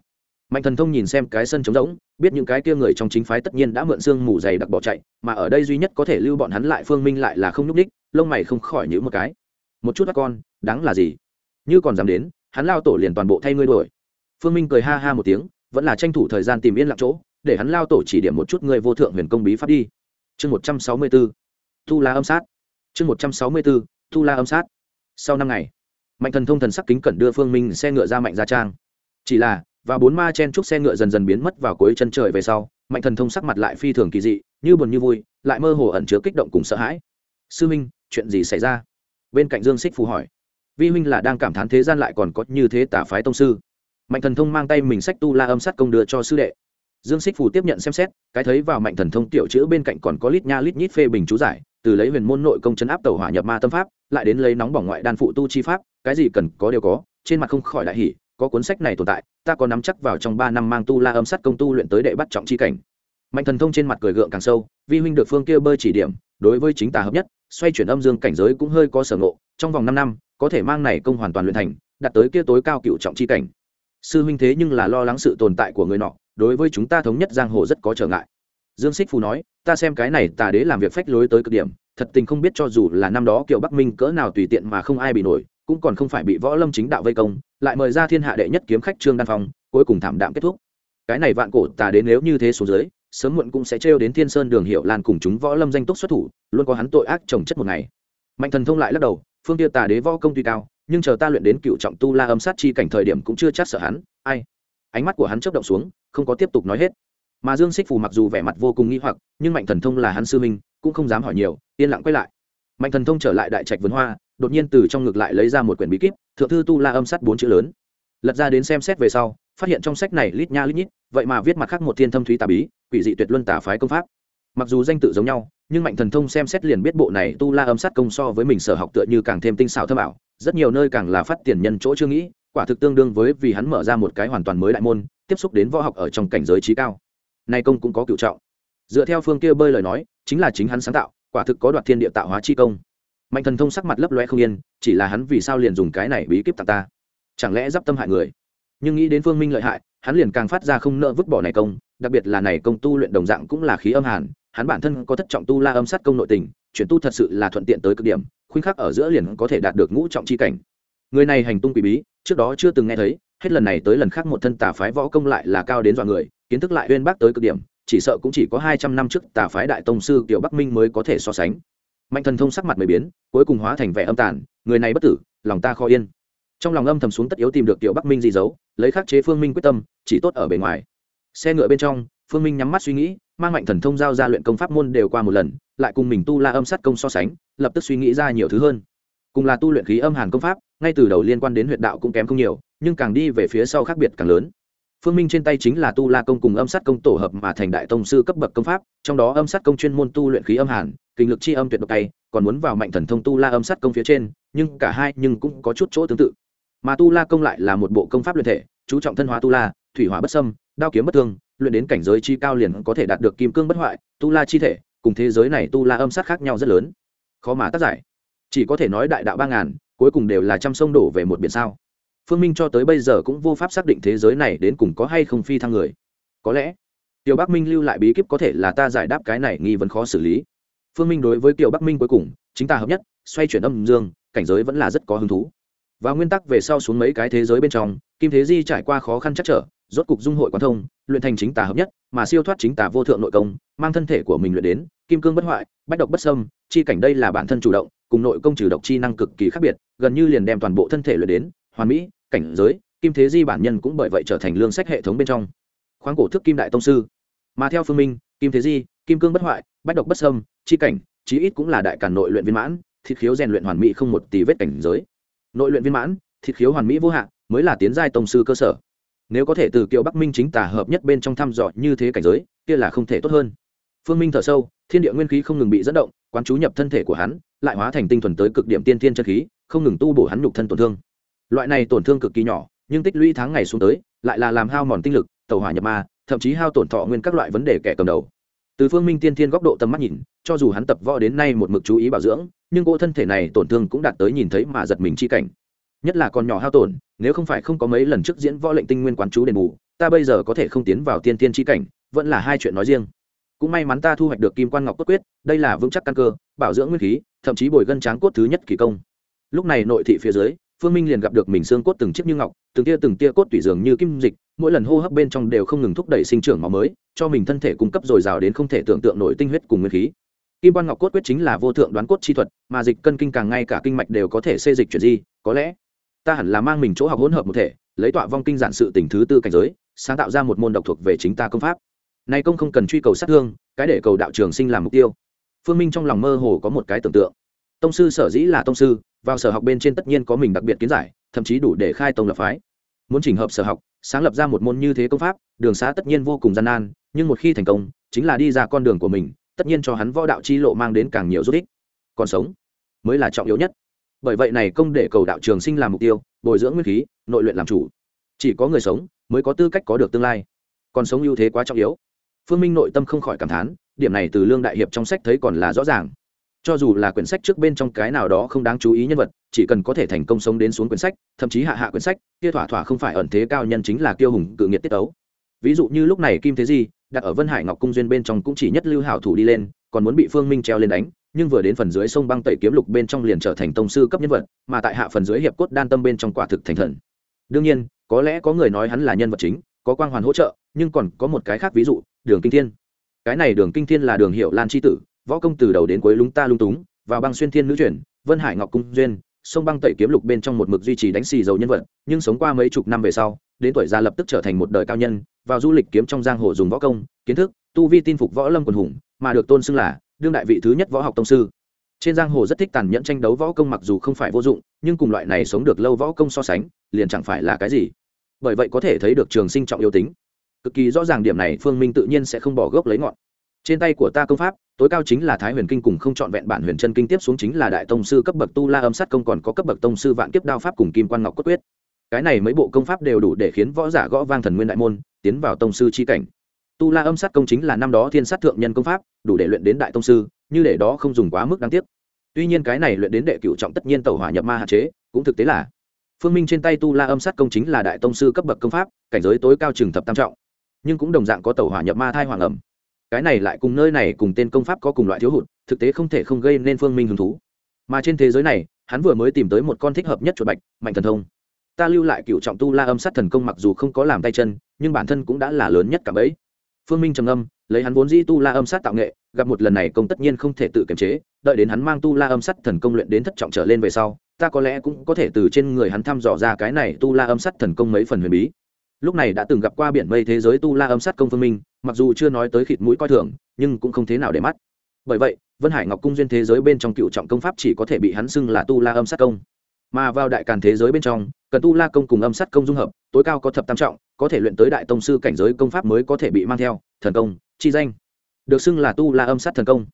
Mạnh thần thông nhìn xem cái sân trống rỗng, biết những cái kia người trong chính phái tất nhiên đã mượn xương mù dày đặc bỏ chạy, mà ở đây duy nhất có thể lưu bọn hắn lại phương minh lại là không nhúc ních lông mày không khỏi nhữ một cái. Một chút các con, đáng là gì? Như còn dám đến, hắn lao tổ liền toàn bộ thay ngươi đuổi. Phương minh cười ha ha một tiếng, vẫn là tranh thủ thời gian tìm yên lặng chỗ, để hắn lao tổ chỉ điểm một chút người vô thượng huyền công bí pháp đi. Chương một trăm sáu mươi bốn tu la âm sát. Chương một trăm sáu mươi bốn, Thu tu la âm sát. Sau năm ngày mạnh thần thông thần sắc kính cẩn đưa phương minh xe ngựa ra mạnh gia trang. Chỉ là và bốn ma chen trúc xe ngựa dần dần biến mất vào cuối chân trời về sau mạnh thần thông sắc mặt lại phi thường kỳ dị như buồn như vui lại mơ hồ ẩn chứa kích động cùng sợ hãi. Sư minh chuyện gì xảy ra? Bên cạnh dương xích phù hỏi. Vi huynh là đang cảm thán thế gian lại còn có như thế tả phái tông sư. Mạnh thần thông mang tay mình sách tu la âm sát công đưa cho sư đệ. Dương xích phù tiếp nhận xem xét cái thấy vào mạnh thần thông tiểu chữ bên cạnh còn có lít nha lít nhít phê bình chú giải từ lấy huyền môn nội công chấn áp tàu hỏa nhập ma tâm pháp, lại đến lấy nóng bỏng ngoại đan phụ tu chi pháp, cái gì cần có đều có, trên mặt không khỏi đại hỉ, có cuốn sách này tồn tại, ta có nắm chắc vào trong ba năm mang tu la âm sát công tu luyện tới đệ bắt trọng chi cảnh. Mạnh thần thông trên mặt cười gượng càng sâu, vi huynh được phương kia bơi chỉ điểm, đối với chính tà hợp nhất, xoay chuyển âm dương cảnh giới cũng hơi có sở ngộ, trong vòng năm năm, có thể mang này công hoàn toàn luyện thành, đạt tới kia tối cao cựu trọng chi cảnh. Sư huynh thế nhưng là lo lắng sự tồn tại của người nọ, đối với chúng ta thống nhất giang hồ rất có trở ngại dương xích phù nói, ta xem cái này tà đế làm việc phách lối tới cực điểm, thật tình không biết cho dù là năm đó kiều bắc minh cỡ nào tùy tiện mà không ai bị nổi, cũng còn không phải bị võ lâm chính đạo vây công, lại mời ra thiên hạ đệ nhất kiếm khách trương đan phong, cuối cùng thảm đạm kết thúc. Cái này vạn cổ tà đến nếu như thế xuống dưới, sớm muộn cũng sẽ trêu đến thiên sơn đường hiệu lan cùng chúng võ lâm danh túc xuất thủ, luôn có hắn tội ác trồng chất một ngày. Mạnh thần thông lại lắc đầu, phương tiêu tà đế võ công tuy cao, nhưng chờ ta luyện đến cựu trọng tu la âm sát chi cảnh thời điểm cũng chưa chắc sợ hắn, ai? Ánh mắt của hắn chớp động xuống, không có tiếp tục nói hết mà dương xích phù mặc dù vẻ mặt vô cùng nghi hoặc, nhưng mạnh thần thông là hắn sư minh, cũng không dám hỏi nhiều, yên lặng quay lại. Mạnh thần thông trở lại đại trạch vườn hoa, đột nhiên từ trong ngực lại lấy ra một quyển bí kíp, thượng thư tu la âm sắt bốn chữ lớn. Lật ra đến xem xét về sau, phát hiện trong sách này lít nha lít nhít, vậy mà viết mặt khác một thiên thâm thúy tà bí, quỷ dị tuyệt luân tả phái công pháp. Mặc dù danh tự giống nhau, nhưng mạnh thần thông xem xét liền biết bộ này tu la âm sát công so với mình sở học tựa như càng thêm tinh xảo thâm ảo, rất nhiều nơi càng là phát tiền nhân chỗ chưa nghĩ, quả thực tương đương với vì hắn mở ra một cái hoàn toàn mới đại môn, tiếp xúc đến võ học ở trong cảnh giới trí cao nay công cũng có cựu trọng. Dựa theo phương kia bơi lời nói, chính là chính hắn sáng tạo, quả thực có đoạt thiên địa tạo hóa chi công. Mạnh thần thông sắc mặt lấp loe không yên, chỉ là hắn vì sao liền dùng cái này bí kíp tặng ta? Chẳng lẽ d i p tâm hại người? Nhưng nghĩ đến phương minh lợi hại, hắn liền càng phát ra không nợ vứt bỏ này công, đặc biệt là này công tu luyện đồng dạng cũng là khí âm hàn, hắn bản thân có thất trọng tu la âm sát công nội tình, chuyển tu thật sự là thuận tiện tới cực điểm, khuynh khắc ở giữa liền có thể đạt được ngũ trọng c h i cảnh người này hành tung quỷ bí, trước đó chưa từng nghe thấy, hết lần này tới lần khác một thân tà phái võ công lại là cao đến dọa người, kiến thức lại uyên bác tới cực điểm, chỉ sợ cũng chỉ có hai trăm năm trước tà phái đại tông sư kiểu bắc minh mới có thể so sánh. Mạnh thần thông sắc mặt mới biến, cuối cùng hóa thành vẻ âm tàn, người này bất tử, lòng ta khó yên. Trong lòng âm thầm xuống tất yếu tìm được tiểu bắc minh gì giấu lấy khắc chế phương minh quyết tâm, chỉ tốt ở bề ngoài. Xe ngựa bên trong, phương minh nhắm mắt suy nghĩ, mang mạnh thần thông giao ra luyện công pháp môn đều qua một lần, lại cùng mình tu la âm sát công so sánh, lập tức suy nghĩ ra nhiều thứ hơn. Cùng là tu luyện khí âm hàn công pháp ngay từ đầu liên quan đến huyệt đạo cũng kém không nhiều, nhưng càng đi về phía sau khác biệt càng lớn. Phương minh trên tay chính là tu la công cùng âm sát công tổ hợp mà thành đại tông sư cấp bậc công pháp, trong đó âm sát công chuyên môn tu luyện khí âm hàn, kinh lực chi âm tuyệt độc tay, còn muốn vào mạnh thần thông tu la âm sát công phía trên, nhưng cả hai nhưng cũng có chút chỗ tương tự. Mà tu la công lại là một bộ công pháp luyện thể, chú trọng thân hóa tu la, thủy hỏa bất sâm đao kiếm bất thương, luyện đến cảnh giới chi cao liền có thể đạt được kim cương bất hoại, tu la chi thể, cùng thế giới này tu la âm sát khác nhau rất lớn. Khó mà tác giải. Chỉ có thể nói đại đạo ba ngàn cuối cùng đều là trăm sông đổ về một biển sao. Phương minh cho tới bây giờ cũng vô pháp xác định thế giới này đến cùng có hay không phi thăng người. Có lẽ, tiểu bắc minh lưu lại bí kíp có thể là ta giải đáp cái này nghi vấn khó xử lý. Phương minh đối với tiểu bắc minh cuối cùng, chính ta hợp nhất, xoay chuyển âm dương, cảnh giới vẫn là rất có hứng thú. Và nguyên tắc về sau xuống mấy cái thế giới bên trong, kim thế di trải qua khó khăn chắc trở, rốt cục dung hội quán thông, luyện thành chính tà hợp nhất, mà siêu thoát chính tà vô thượng nội công, mang thân thể của mình luyện đến, kim cương bất hoại, bách độc bất sâm chi cảnh đây là bản thân chủ động, cùng nội công trừ độc chi năng cực kỳ khác biệt, gần như liền đem toàn bộ thân thể luyện đến, hoàn mỹ, cảnh giới, kim thế di bản nhân cũng bởi vậy trở thành lương sách hệ thống bên trong. Khoáng cổ thức kim đại tông sư. Mà theo phương minh, kim thế di, kim cương bất hoại, bách độc bất sâm chi cảnh, chí ít cũng là đại cản nội luyện viên mãn, thịt khiếu rèn luyện hoàn mỹ không một tỷ vết cảnh giới. Nội luyện viên mãn, thịt khiếu hoàn mỹ vô hạn mới là tiến giai tông sư cơ sở. Nếu có thể từ kiều bắc minh chính tả hợp nhất bên trong thăm dò như thế cảnh giới, kia là không thể tốt hơn phương minh thở sâu, thiên địa nguyên khí không ngừng bị dẫn động, quán chú nhập thân thể của hắn, lại hóa thành tinh thuần tới cực điểm tiên thiên chân khí, không ngừng tu bổ hắn nhục thân tổn thương. Loại này tổn thương cực kỳ nhỏ, nhưng tích lũy tháng ngày xuống tới, lại là làm hao mòn tinh lực tàu hỏa nhập ma, thậm chí hao tổn thọ nguyên các loại vấn đề kẻ cầm đầu. Từ phương minh tiên thiên góc độ tầm mắt nhìn, cho dù hắn tập võ đến nay một mực chú ý bảo dưỡng, nhưng cỗ thân thể này tổn thương cũng đạt tới nhìn thấy mà giật mình chi cảnh. Nhất là còn nhỏ hao tổn, nếu không phải không có mấy lần trước diễn võ lệnh tinh nguyên quán chú đền bù, ta bây giờ có thể không tiến vào tiên tiên chi cảnh, vẫn là hai chuyện nói riêng cũng may mắn ta thu hoạch được kim quan ngọc cốt quyết, đây là vững chắc căn cơ, bảo dưỡng nguyên khí, thậm chí bồi gân tráng cốt thứ nhất kỳ công. Lúc này nội thị phía dưới, phương minh liền gặp được mình xương cốt từng chiếc như ngọc, từng tia từng tia cốt tủy dường như kim dịch, mỗi lần hô hấp bên trong đều không ngừng thúc đẩy sinh trưởng máu mới, cho mình thân thể cung cấp dồi dào đến không thể tưởng tượng nổi tinh huyết cùng nguyên khí. Kim quan ngọc cốt quyết chính là vô thượng đoán cốt chi thuật, mà dịch cân kinh càng ngay cả kinh mạch đều có thể xê dịch chuyển di, có lẽ ta hẳn là mang mình chỗ học hỗn hợp một thể, lấy tọa vong kinh giản sự tình thứ tư cảnh giới, sáng tạo ra một môn độc thuộc về chính ta công pháp nay công không cần truy cầu sát thương, cái để cầu đạo trường sinh làm mục tiêu. Phương minh trong lòng mơ hồ có một cái tưởng tượng. Tông sư sở dĩ là tông sư, vào sở học bên trên tất nhiên có mình đặc biệt kiến giải, thậm chí đủ để khai tông lập phái. Muốn chỉnh hợp sở học, sáng lập ra một môn như thế công pháp, đường xá tất nhiên vô cùng gian nan, nhưng một khi thành công, chính là đi ra con đường của mình, tất nhiên cho hắn võ đạo chi lộ mang đến càng nhiều giúp ích. Còn sống mới là trọng yếu nhất. Bởi vậy này công để cầu đạo trường sinh làm mục tiêu, bồi dưỡng nguyên khí, nội luyện làm chủ. Chỉ có người sống mới có tư cách có được tương lai. Còn sống ưu thế quá trọng yếu phương minh nội tâm không khỏi cảm thán, điểm này từ lương đại hiệp trong sách thấy còn là rõ ràng. Cho dù là quyển sách trước bên trong cái nào đó không đáng chú ý nhân vật, chỉ cần có thể thành công sống đến xuống quyển sách, thậm chí hạ hạ quyển sách, kia thỏa thỏa không phải ẩn thế cao nhân chính là kiêu hùng, cự nghiệt tiết tấu. Ví dụ như lúc này kim thế di, đặt ở vân hải ngọc cung duyên bên trong cũng chỉ nhất lưu hảo thủ đi lên, còn muốn bị phương minh treo lên đánh, nhưng vừa đến phần dưới sông băng tẩy kiếm lục bên trong liền trở thành tông sư cấp nhân vật, mà tại hạ phần dưới hiệp cốt đan tâm bên trong quả thực thành thần. Đương nhiên, có lẽ có người nói hắn là nhân vật chính, có quang hoàn hỗ trợ, nhưng còn có một cái khác ví dụ đường kinh thiên. Cái này đường kinh thiên là đường hiệu lan c tử, võ công từ đầu đến cuối lúng ta lung túng, vào băng xuyên thiên nữ chuyển, vân hải ngọc cung duyên, sông băng tẩy kiếm lục bên trong một mực duy trì đánh xì dầu nhân vật, nhưng sống qua mấy chục năm về sau, đến tuổi già lập tức trở thành một đời cao nhân, vào du lịch kiếm trong giang hồ dùng võ công, kiến thức, tu vi tin phục võ lâm quần hùng, mà được tôn xưng là đương đại vị thứ nhất võ học tông sư. Trên giang hồ rất thích tàn nhẫn tranh đấu võ công mặc dù không phải vô dụng, nhưng cùng loại này sống được lâu võ công so sánh, liền chẳng phải là cái gì. Bởi vậy có thể thấy được trường sinh trọng yêu tính cực kỳ rõ ràng điểm này phương minh tự nhiên sẽ không bỏ gốc lấy ngọn. Trên tay của ta công pháp, tối cao chính là thái huyền kinh cùng không trọn vẹn bản huyền chân kinh tiếp xuống chính là đại tông sư cấp bậc tu la âm sát công còn có cấp bậc tông sư vạn kiếp đao pháp cùng kim quan ngọc cốt quyết. Cái này mấy bộ công pháp đều đủ để khiến võ giả gõ vang thần nguyên đại môn, tiến vào tông sư chi cảnh. Tu la âm sát công chính là năm đó thiên sát thượng nhân công pháp, đủ để luyện đến đại tông sư, như để đó không dùng quá mức đáng tiếc. Tuy nhiên cái này luyện đến đệ cựu trọng tất nhiên tàu hỏa nhập ma hạn chế, cũng thực tế là phương minh trên tay tu la âm sát công chính là đại tông sư cấp bậc công pháp, cảnh giới tối cao trừng thập tam trọng nhưng cũng đồng dạng có tàu hỏa nhập ma thai hoàng ẩm. Cái này lại cùng nơi này cùng tên công pháp có cùng loại thiếu hụt, thực tế không thể không gây nên phương minh hứng thú. Mà trên thế giới này, hắn vừa mới tìm tới một con thích hợp nhất chuột bạch, mạnh thần thông. Ta lưu lại cựu trọng tu la âm sát thần công mặc dù không có làm tay chân, nhưng bản thân cũng đã là lớn nhất cả bấy. Phương minh trầm âm lấy hắn vốn dĩ tu la âm sát tạo nghệ, gặp một lần này công tất nhiên không thể tự kiềm chế, đợi đến hắn mang tu la âm sát thần công luyện đến thất trọng trở lên về sau, ta có lẽ cũng có thể từ trên người hắn thăm dò ra cái này tu la âm sát thần công mấy phần huyền bí lúc này đã từng gặp qua biển mây thế giới tu la âm sát công phương minh, mặc dù chưa nói tới khịt mũi coi thường, nhưng cũng không thế nào để mắt. Bởi vậy, vân hải ngọc cung duyên thế giới bên trong cựu trọng công pháp chỉ có thể bị hắn xưng là tu la âm sát công. Mà vào đại càn thế giới bên trong, cần tu la công cùng âm sát công dung hợp, tối cao có thập tam trọng, có thể luyện tới đại tông sư cảnh giới công pháp mới có thể bị mang theo, thần công, chi danh. Được xưng là tu la âm sát thần công.